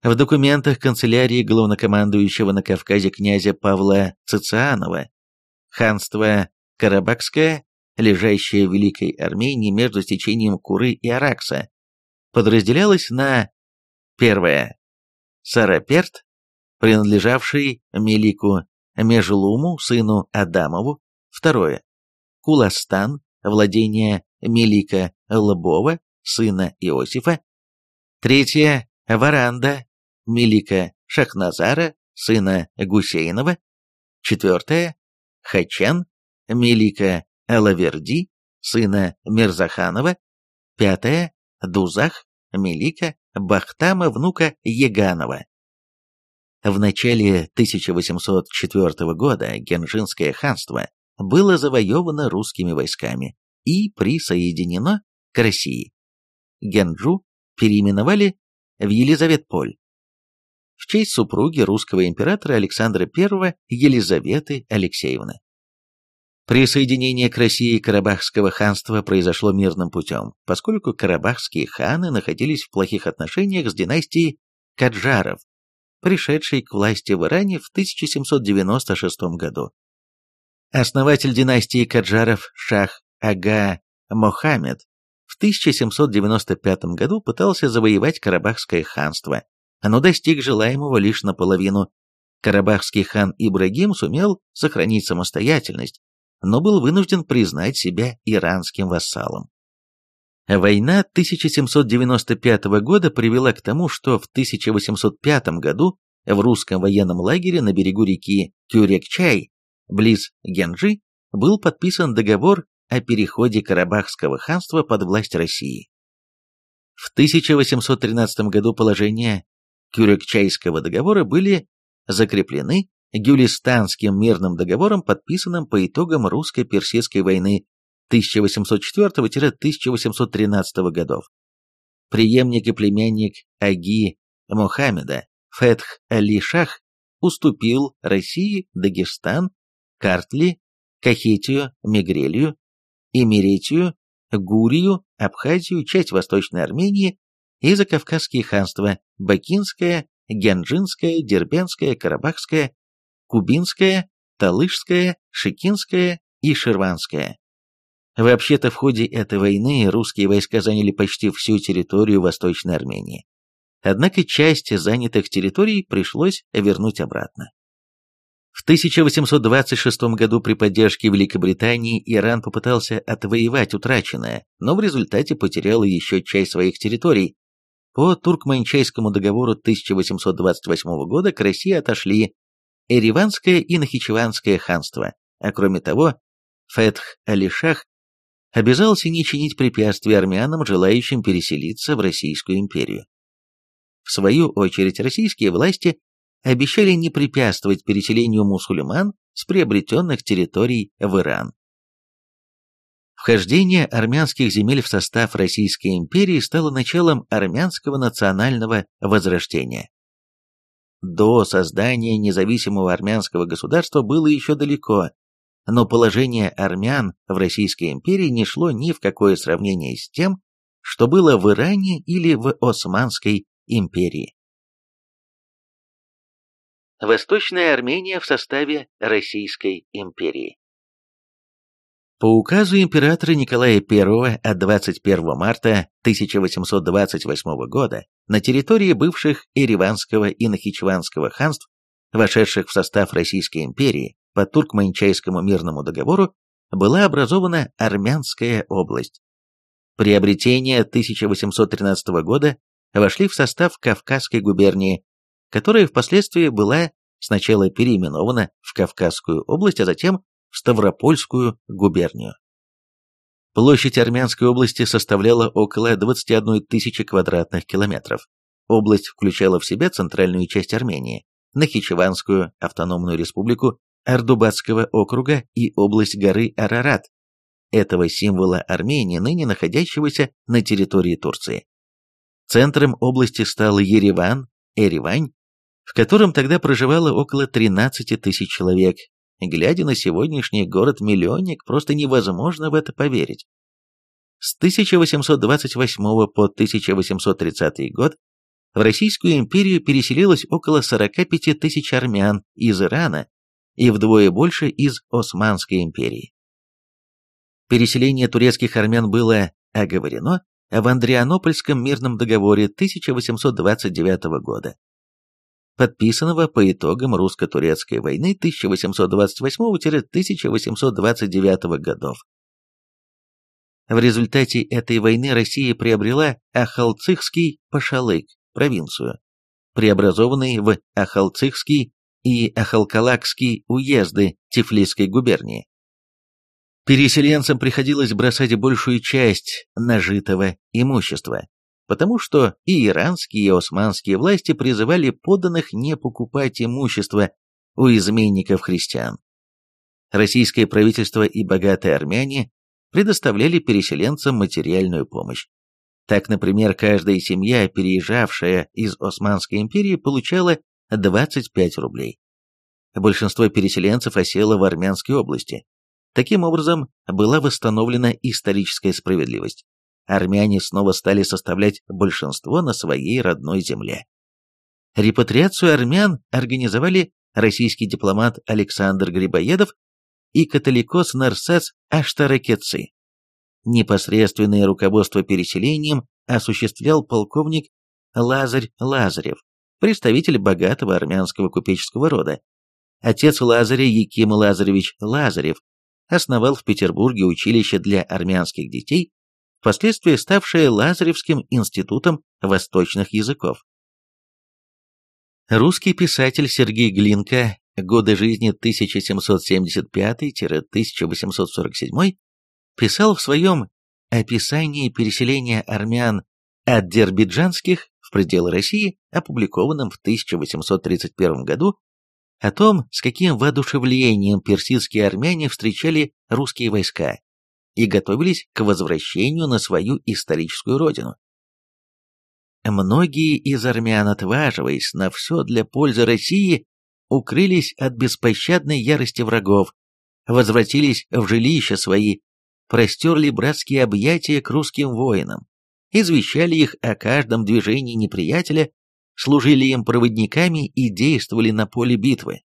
В документах канцелярии главнокомандующего на Кавказе князя Павла Цицианова ханство Карабахское, лежащее в Великой Армении между стечением Куры и Аракса, подразделялась на первое Сараперт, принадлежавший Мелику Межлуму, сыну Адамову, второе Куластан, владение Мелика Лобова, сына Иосифа, третье Варанда, Мелика Шахназара, сына Гусейнова, четвертое Хачен, Мелика Алаверди, сына Мирзаханова, пятое Дузах, Мелика, Бахтама, внука Еганова. В начале 1804 года Генжинское ханство было завоевано русскими войсками и присоединено к России. Генджу переименовали в Елизаветполь в честь супруги русского императора Александра I Елизаветы Алексеевны. Присоединение к России Карабахского ханства произошло мирным путем, поскольку карабахские ханы находились в плохих отношениях с династией Каджаров, пришедшей к власти в Иране в 1796 году. Основатель династии Каджаров Шах Ага Мохаммед в 1795 году пытался завоевать Карабахское ханство, но достиг желаемого лишь наполовину. Карабахский хан Ибрагим сумел сохранить самостоятельность, но был вынужден признать себя иранским вассалом. Война 1795 года привела к тому, что в 1805 году в русском военном лагере на берегу реки Кюрекчай, близ Генджи, был подписан договор о переходе Карабахского ханства под власть России. В 1813 году положения Кюрекчайского договора были закреплены Гюлистанским мирным договором, подписанным по итогам русско-персидской войны 1804-1813 годов. Преемник и племянник Аги Мухаммеда Фетх Али Шах уступил России Дагестан, Картли, Кахетию, Мигрелию, Имеретию, Гурию, Абхазию, часть Восточной Армении и Закавказские ханства Бакинское, Гянджинское, Дербенское, Карабахское, Кубинское, Талышское, Шикинское и Ширванское. Вообще-то в ходе этой войны русские войска заняли почти всю территорию Восточной Армении. Однако часть занятых территорий пришлось вернуть обратно. В 1826 году при поддержке Великобритании Иран попытался отвоевать утраченное, но в результате потерял еще часть своих территорий. По Туркманчайскому договору 1828 года к России отошли Эреванское и Нахичеванское ханство, а кроме того, Фетх Алишах обязался не чинить препятствий армянам, желающим переселиться в Российскую империю. В свою очередь, российские власти обещали не препятствовать переселению мусульман с приобретенных территорий в Иран. Вхождение армянских земель в состав Российской империи стало началом армянского национального возрождения. До создания независимого армянского государства было еще далеко, но положение армян в Российской империи не шло ни в какое сравнение с тем, что было в Иране или в Османской империи. Восточная Армения в составе Российской империи по указу императора Николая I от 21 марта 1828 года на территории бывших Ереванского и Нахичеванского ханств, вошедших в состав Российской империи по Туркманчайскому мирному договору, была образована Армянская область. Приобретения 1813 года вошли в состав Кавказской губернии, которая впоследствии была сначала переименована в Кавказскую область, а затем в Ставропольскую губернию. Площадь Армянской области составляла около 21 тысячи квадратных километров. Область включала в себя центральную часть Армении, Нахичеванскую автономную республику Ардубатского округа и область горы Арарат, этого символа Армении, ныне находящегося на территории Турции. Центром области стал Ереван, Эревань, в котором тогда проживало около 13 тысяч человек, Глядя на сегодняшний город-миллионник, просто невозможно в это поверить. С 1828 по 1830 год в Российскую империю переселилось около 45 тысяч армян из Ирана и вдвое больше из Османской империи. Переселение турецких армян было оговорено в Андрианопольском мирном договоре 1829 года подписанного по итогам русско-турецкой войны 1828-1829 годов. В результате этой войны Россия приобрела Ахалцихский пашалык, провинцию, преобразованный в Ахалцихский и Ахалкалакский уезды Тифлисской губернии. Переселенцам приходилось бросать большую часть нажитого имущества, потому что и иранские, и османские власти призывали подданных не покупать имущество у изменников христиан. Российское правительство и богатые армяне предоставляли переселенцам материальную помощь. Так, например, каждая семья, переезжавшая из Османской империи, получала 25 рублей. Большинство переселенцев осело в Армянской области. Таким образом, была восстановлена историческая справедливость. Армяне снова стали составлять большинство на своей родной земле. Репатриацию армян организовали российский дипломат Александр Грибоедов и католикос Нарсес Аштаракетцы. Непосредственное руководство переселением осуществлял полковник Лазарь Лазарев, представитель богатого армянского купеческого рода. Отец Лазаря Яким Лазаревич Лазарев основал в Петербурге училище для армянских детей, впоследствии ставшее Лазаревским институтом восточных языков. Русский писатель Сергей Глинка, годы жизни 1775-1847, писал в своем описании переселения армян аддербиджанских в пределы России, опубликованном в 1831 году, о том, с каким воодушевлением персидские армяне встречали русские войска и готовились к возвращению на свою историческую родину. Многие из армян, отваживаясь на все для пользы России, укрылись от беспощадной ярости врагов, возвратились в жилища свои, простерли братские объятия к русским воинам, извещали их о каждом движении неприятеля служили им проводниками и действовали на поле битвы.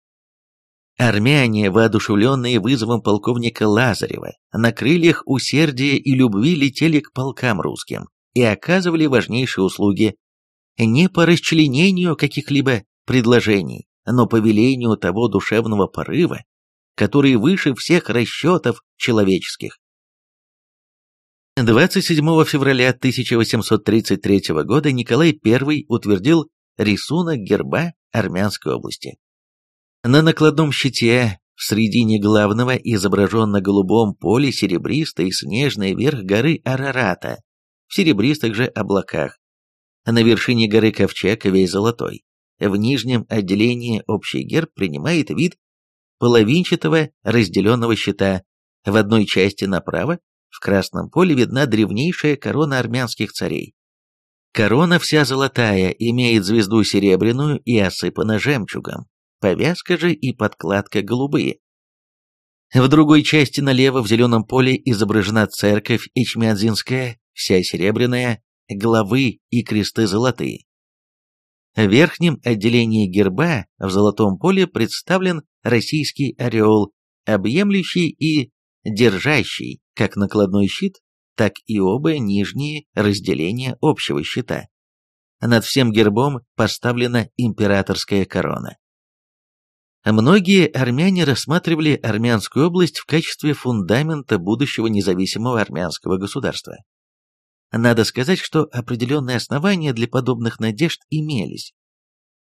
Армяне, воодушевленные вызовом полковника Лазарева, на крыльях усердия и любви летели к полкам русским и оказывали важнейшие услуги не по расчленению каких-либо предложений, но по велению того душевного порыва, который выше всех расчетов человеческих. 27 февраля 1833 года Николай I утвердил рисунок герба Армянской области. На накладном щите в середине главного изображен на голубом поле серебристый снежный верх горы Арарата, в серебристых же облаках. На вершине горы Ковчег весь золотой. В нижнем отделении общий герб принимает вид половинчатого разделенного щита. В одной части направо, в красном поле видна древнейшая корона армянских царей. Корона вся золотая, имеет звезду серебряную и осыпана жемчугом. Повязка же и подкладка голубые. В другой части налево в зеленом поле изображена церковь Ичмядзинская, вся серебряная, главы и кресты золотые. В верхнем отделении герба в золотом поле представлен российский ореол, объемлющий и держащий, как накладной щит, так и оба нижние разделения общего щита. Над всем гербом поставлена императорская корона. Многие армяне рассматривали Армянскую область в качестве фундамента будущего независимого армянского государства. Надо сказать, что определенные основания для подобных надежд имелись.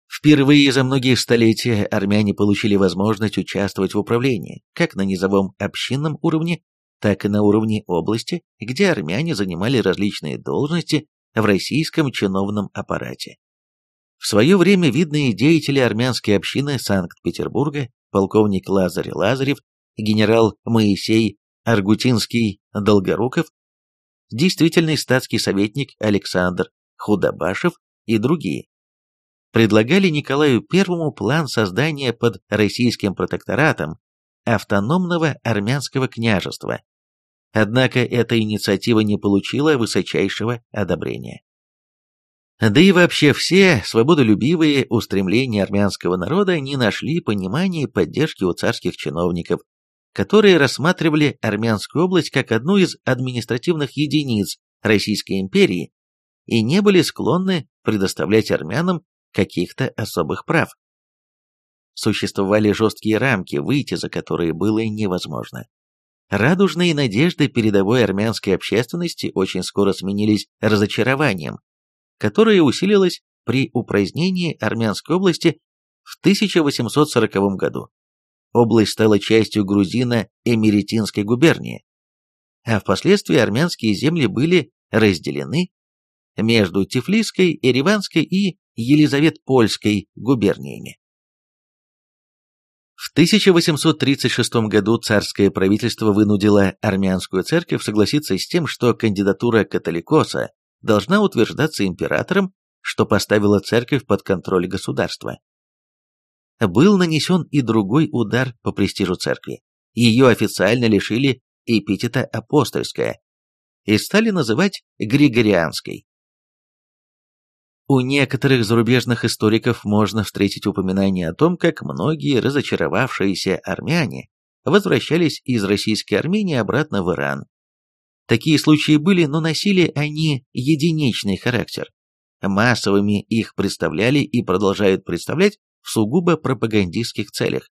Впервые за многие столетия армяне получили возможность участвовать в управлении, как на низовом общинном уровне, так и на уровне области, где армяне занимали различные должности в российском чиновном аппарате. В свое время видные деятели армянской общины Санкт-Петербурга, полковник Лазарь Лазарев, генерал Моисей Аргутинский Долгоруков, действительный статский советник Александр Худобашев и другие, предлагали Николаю I план создания под российским протекторатом автономного армянского княжества. Однако эта инициатива не получила высочайшего одобрения. Да и вообще все свободолюбивые устремления армянского народа не нашли понимания и поддержки у царских чиновников, которые рассматривали Армянскую область как одну из административных единиц Российской империи и не были склонны предоставлять армянам каких-то особых прав существовали жесткие рамки, выйти за которые было невозможно. Радужные надежды передовой армянской общественности очень скоро сменились разочарованием, которое усилилось при упразднении Армянской области в 1840 году. Область стала частью грузино-эмеретинской губернии, а впоследствии армянские земли были разделены между Тифлисской, Ереванской и Елизаветпольской губерниями. В 1836 году царское правительство вынудило армянскую церковь согласиться с тем, что кандидатура католикоса должна утверждаться императором, что поставило церковь под контроль государства. Был нанесен и другой удар по престижу церкви. ее официально лишили эпитета «апостольская» и стали называть «григорианской». У некоторых зарубежных историков можно встретить упоминание о том, как многие разочаровавшиеся армяне возвращались из российской Армении обратно в Иран. Такие случаи были, но носили они единичный характер. Массовыми их представляли и продолжают представлять в сугубо пропагандистских целях.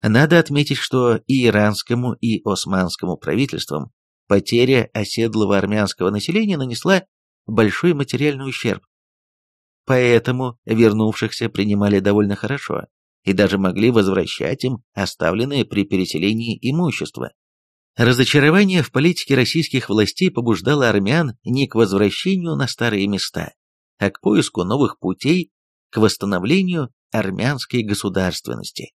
Надо отметить, что и иранскому, и османскому правительствам потеря оседлого армянского населения нанесла большой материальный ущерб. Поэтому вернувшихся принимали довольно хорошо и даже могли возвращать им оставленное при переселении имущество. Разочарование в политике российских властей побуждало армян не к возвращению на старые места, а к поиску новых путей к восстановлению армянской государственности.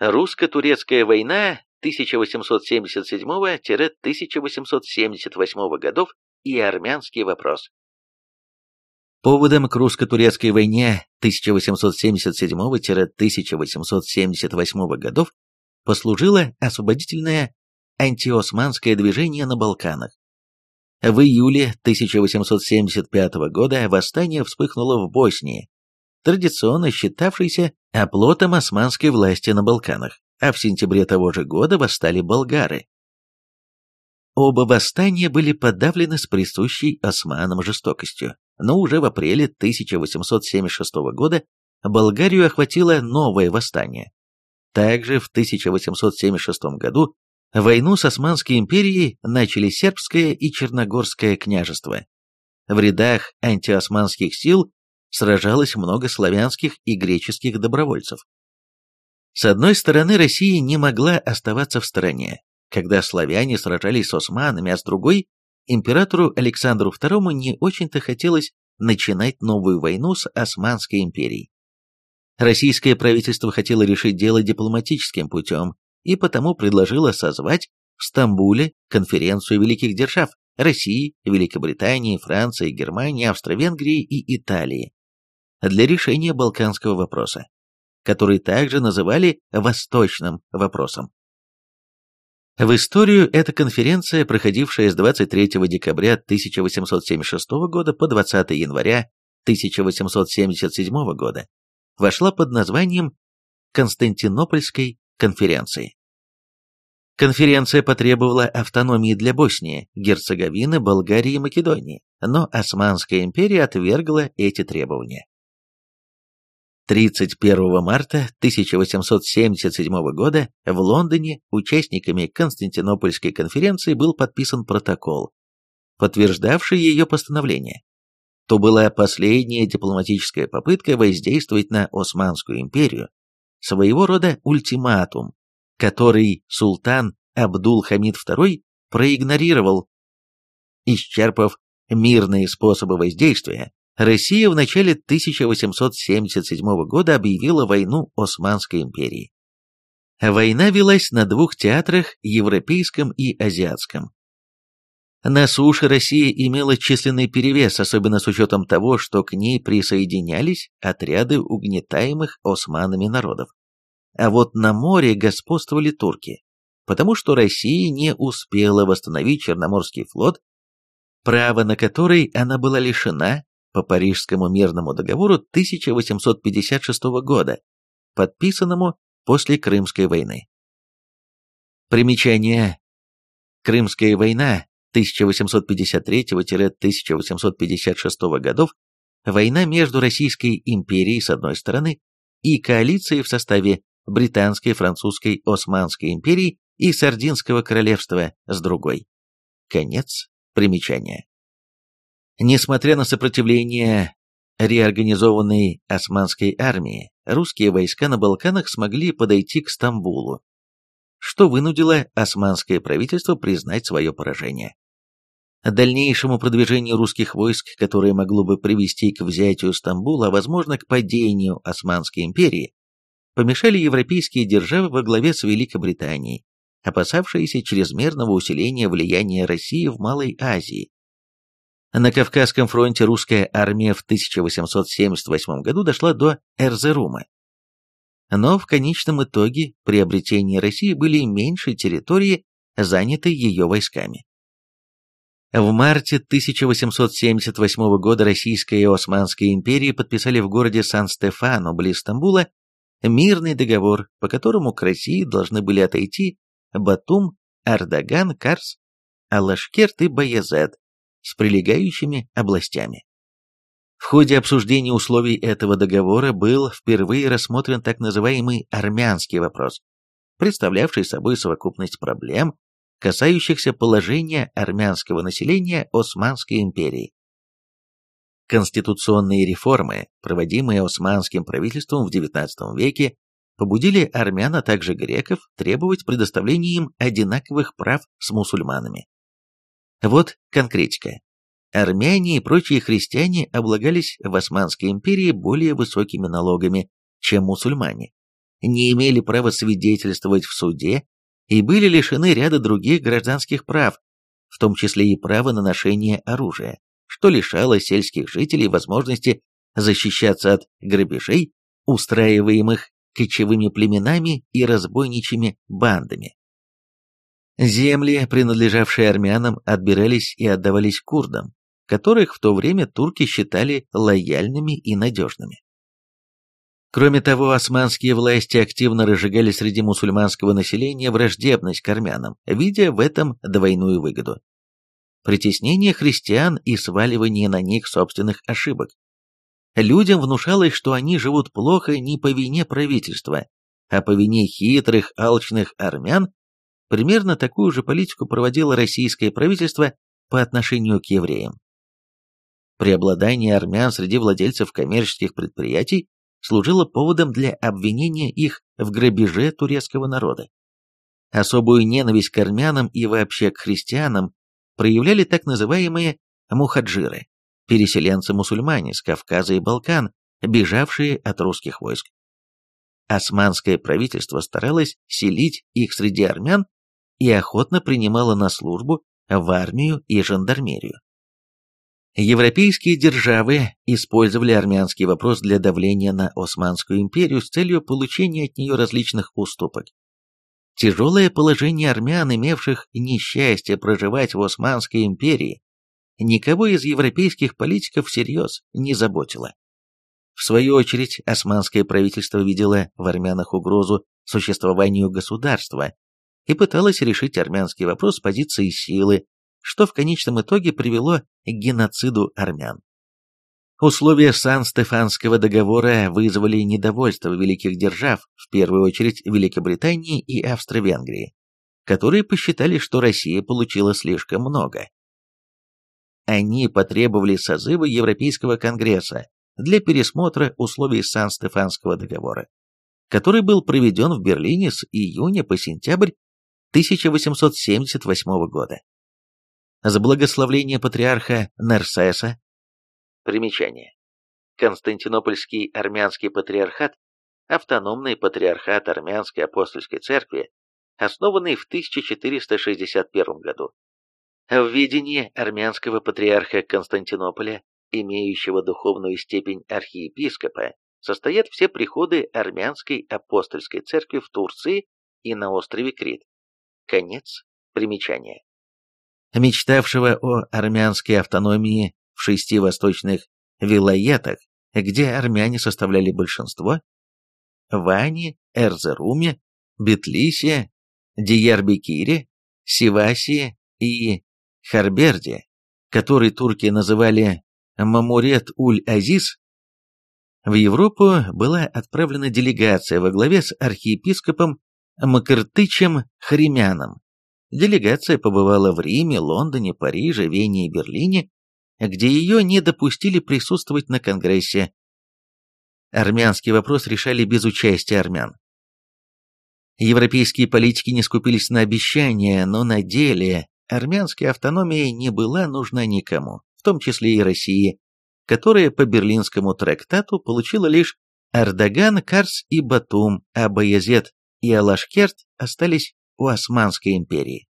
Русско-турецкая война 1877-1878 годов и армянский вопрос. Поводом к русско-турецкой войне 1877-1878 годов послужило освободительное антиосманское движение на Балканах. В июле 1875 года восстание вспыхнуло в Боснии, традиционно считавшейся оплотом османской власти на Балканах, а в сентябре того же года восстали болгары. Оба восстания были подавлены с присущей османам жестокостью, но уже в апреле 1876 года Болгарию охватило новое восстание. Также в 1876 году войну с Османской империей начали сербское и черногорское княжество. В рядах антиосманских сил сражалось много славянских и греческих добровольцев. С одной стороны, Россия не могла оставаться в стороне, когда славяне сражались с османами, а с другой, императору Александру II не очень-то хотелось начинать новую войну с Османской империей. Российское правительство хотело решить дело дипломатическим путем и потому предложило созвать в Стамбуле конференцию великих держав России, Великобритании, Франции, Германии, Австро-Венгрии и Италии для решения балканского вопроса, который также называли «восточным вопросом». В историю эта конференция, проходившая с 23 декабря 1876 года по 20 января 1877 года, вошла под названием Константинопольской конференции. Конференция потребовала автономии для Боснии, Герцеговины, Болгарии и Македонии, но Османская империя отвергла эти требования. 31 марта 1877 года в Лондоне участниками Константинопольской конференции был подписан протокол, подтверждавший ее постановление. То была последняя дипломатическая попытка воздействовать на Османскую империю, своего рода ультиматум, который султан Абдул-Хамид II проигнорировал. Исчерпав мирные способы воздействия, Россия в начале 1877 года объявила войну Османской империи. Война велась на двух театрах, европейском и азиатском. На суше Россия имела численный перевес, особенно с учетом того, что к ней присоединялись отряды угнетаемых османами народов. А вот на море господствовали турки, потому что Россия не успела восстановить Черноморский флот, право на который она была лишена по Парижскому мирному договору 1856 года, подписанному после Крымской войны. Примечание. Крымская война 1853-1856 годов, война между Российской империей с одной стороны и коалицией в составе Британской, Французской, Османской империи и Сардинского королевства с другой. Конец примечания. Несмотря на сопротивление реорганизованной османской армии, русские войска на Балканах смогли подойти к Стамбулу, что вынудило османское правительство признать свое поражение. Дальнейшему продвижению русских войск, которое могло бы привести к взятию Стамбула, а возможно к падению Османской империи, помешали европейские державы во главе с Великобританией, опасавшиеся чрезмерного усиления влияния России в Малой Азии на Кавказском фронте русская армия в 1878 году дошла до Эрзерума. но в конечном итоге приобретения России были меньше территории, занятой ее войсками. В марте 1878 года Российская и Османская империи подписали в городе Сан-Стефано, близ Стамбула, мирный договор, по которому к России должны были отойти Батум, Ардаган, Карс, Алашкерт и Баязет с прилегающими областями. В ходе обсуждения условий этого договора был впервые рассмотрен так называемый армянский вопрос, представлявший собой совокупность проблем, касающихся положения армянского населения Османской империи. Конституционные реформы, проводимые османским правительством в XIX веке, побудили армян, а также греков требовать предоставления им одинаковых прав с мусульманами. Вот конкретика. Армяне и прочие христиане облагались в Османской империи более высокими налогами, чем мусульмане, не имели права свидетельствовать в суде и были лишены ряда других гражданских прав, в том числе и права на ношение оружия, что лишало сельских жителей возможности защищаться от грабежей, устраиваемых кочевыми племенами и разбойничьими бандами. Земли, принадлежавшие армянам, отбирались и отдавались курдам, которых в то время турки считали лояльными и надежными. Кроме того, османские власти активно разжигали среди мусульманского населения враждебность к армянам, видя в этом двойную выгоду. Притеснение христиан и сваливание на них собственных ошибок. Людям внушалось, что они живут плохо не по вине правительства, а по вине хитрых, алчных армян. Примерно такую же политику проводило российское правительство по отношению к евреям. Преобладание армян среди владельцев коммерческих предприятий служило поводом для обвинения их в грабеже турецкого народа. Особую ненависть к армянам и вообще к христианам проявляли так называемые мухаджиры, переселенцы-мусульмане с Кавказа и Балкан, бежавшие от русских войск. Османское правительство старалось селить их среди армян и охотно принимало на службу в армию и жандармерию. Европейские державы использовали армянский вопрос для давления на Османскую империю с целью получения от нее различных уступок. Тяжелое положение армян, имевших несчастье проживать в Османской империи, никого из европейских политиков всерьез не заботило. В свою очередь, османское правительство видело в армянах угрозу существованию государства и пыталось решить армянский вопрос с позиции силы, что в конечном итоге привело к геноциду армян. Условия Сан-Стефанского договора вызвали недовольство великих держав, в первую очередь Великобритании и Австро-Венгрии, которые посчитали, что Россия получила слишком много. Они потребовали созыва Европейского конгресса для пересмотра условий Сан-Стефанского договора, который был проведен в Берлине с июня по сентябрь 1878 года с благословления патриарха Нерсеса. Примечание. Константинопольский армянский патриархат – автономный патриархат Армянской апостольской церкви, основанный в 1461 году. В видении армянского патриарха Константинополя, имеющего духовную степень архиепископа, состоят все приходы армянской апостольской церкви в Турции и на острове Крит. Конец примечания мечтавшего о армянской автономии в шести восточных вилаетах, где армяне составляли большинство, Ване, Эрзеруме, Бетлисе, Диярбекире, Сивасии и Харберде, который турки называли Мамурет-уль-Азиз, в Европу была отправлена делегация во главе с архиепископом Макартычем Хремяном, Делегация побывала в Риме, Лондоне, Париже, Вене и Берлине, где ее не допустили присутствовать на Конгрессе. Армянский вопрос решали без участия армян. Европейские политики не скупились на обещания, но на деле армянская автономия не была нужна никому, в том числе и России, которая по Берлинскому трактату получила лишь Ардаган, Карс и Батум, а Баязет и Алашкерт остались у Османской империи.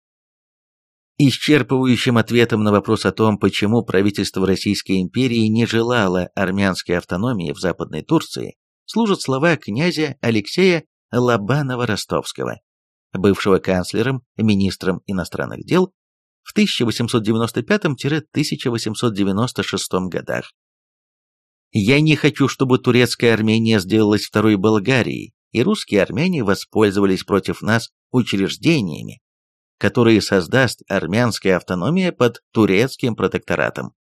Исчерпывающим ответом на вопрос о том, почему правительство Российской империи не желало армянской автономии в Западной Турции, служат слова князя Алексея Лобанова-Ростовского, бывшего канцлером, министром иностранных дел в 1895-1896 годах. Я не хочу, чтобы турецкая Армения сделалась второй Болгарией, и русские армяне воспользовались против нас учреждениями, которые создаст армянская автономия под турецким протекторатом.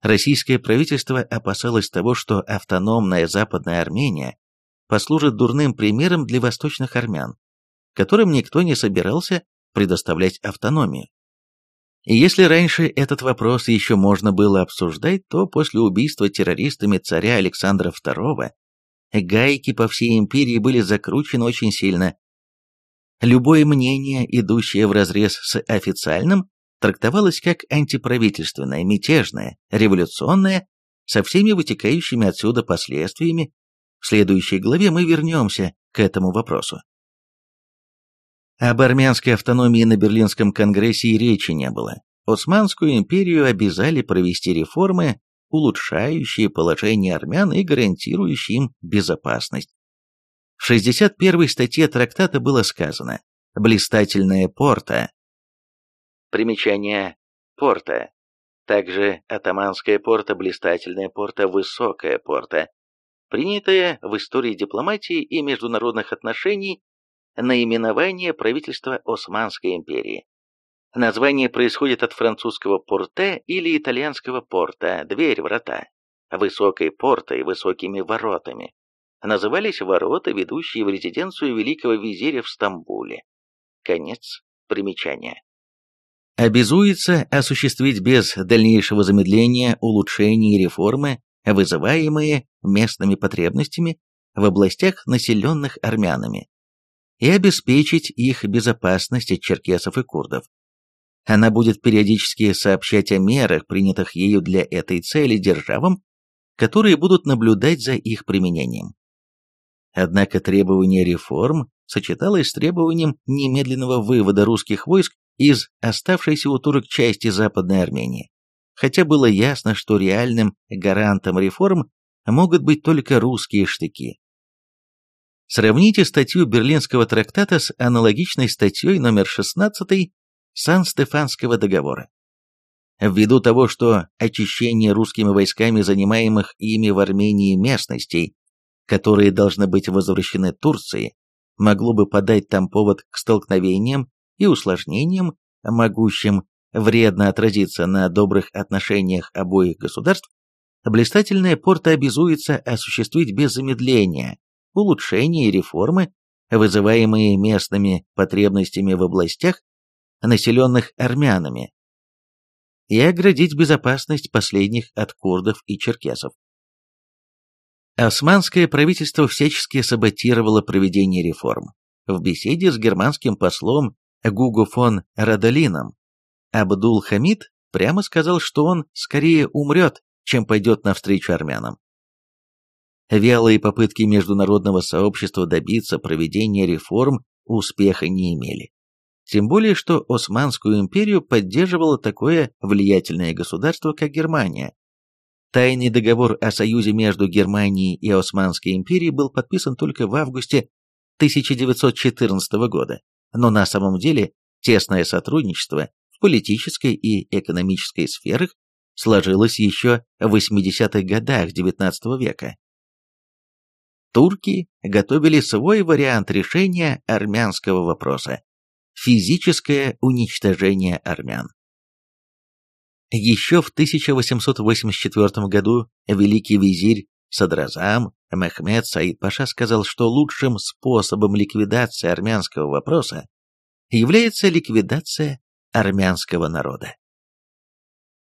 Российское правительство опасалось того, что автономная Западная Армения послужит дурным примером для восточных армян, которым никто не собирался предоставлять автономию. И если раньше этот вопрос еще можно было обсуждать, то после убийства террористами царя Александра II гайки по всей империи были закручены очень сильно. Любое мнение, идущее вразрез с официальным, трактовалось как антиправительственное, мятежное, революционное, со всеми вытекающими отсюда последствиями. В следующей главе мы вернемся к этому вопросу. Об армянской автономии на Берлинском конгрессе и речи не было. Османскую империю обязали провести реформы, улучшающие положение армян и гарантирующие им безопасность. В 61-й статье трактата было сказано «Блистательная порта». Примечание «порта». Также атаманская порта, блистательная порта, высокая порта. Принятая в истории дипломатии и международных отношений наименование правительства Османской империи. Название происходит от французского «порте» или итальянского «порта» – дверь, врата. Высокой портой, высокими воротами. Назывались ворота, ведущие в резиденцию великого визиря в Стамбуле. Конец примечания. Обязуется осуществить без дальнейшего замедления улучшения и реформы, вызываемые местными потребностями в областях, населенных армянами, и обеспечить их безопасность от черкесов и курдов. Она будет периодически сообщать о мерах, принятых ею для этой цели державам, которые будут наблюдать за их применением. Однако требование реформ сочеталось с требованием немедленного вывода русских войск из оставшейся у турок части Западной Армении, хотя было ясно, что реальным гарантом реформ могут быть только русские штыки. Сравните статью Берлинского трактата с аналогичной статьей номер 16 Сан-Стефанского договора. Ввиду того, что очищение русскими войсками занимаемых ими в Армении местностей, которые должны быть возвращены Турции, могло бы подать там повод к столкновениям и усложнениям, могущим вредно отразиться на добрых отношениях обоих государств, блистательная порта обязуется осуществить без замедления улучшения и реформы, вызываемые местными потребностями в областях, населенных армянами, и оградить безопасность последних от курдов и черкесов. Османское правительство всячески саботировало проведение реформ. В беседе с германским послом Гуго фон Радолином Абдул-Хамид прямо сказал, что он скорее умрет, чем пойдет навстречу армянам. Вялые попытки международного сообщества добиться проведения реформ успеха не имели. Тем более, что Османскую империю поддерживало такое влиятельное государство, как Германия. Тайный договор о союзе между Германией и Османской империей был подписан только в августе 1914 года, но на самом деле тесное сотрудничество в политической и экономической сферах сложилось еще в 80-х годах XIX века турки готовили свой вариант решения армянского вопроса – физическое уничтожение армян. Еще в 1884 году великий визирь Садразам Мехмед Саид Паша сказал, что лучшим способом ликвидации армянского вопроса является ликвидация армянского народа.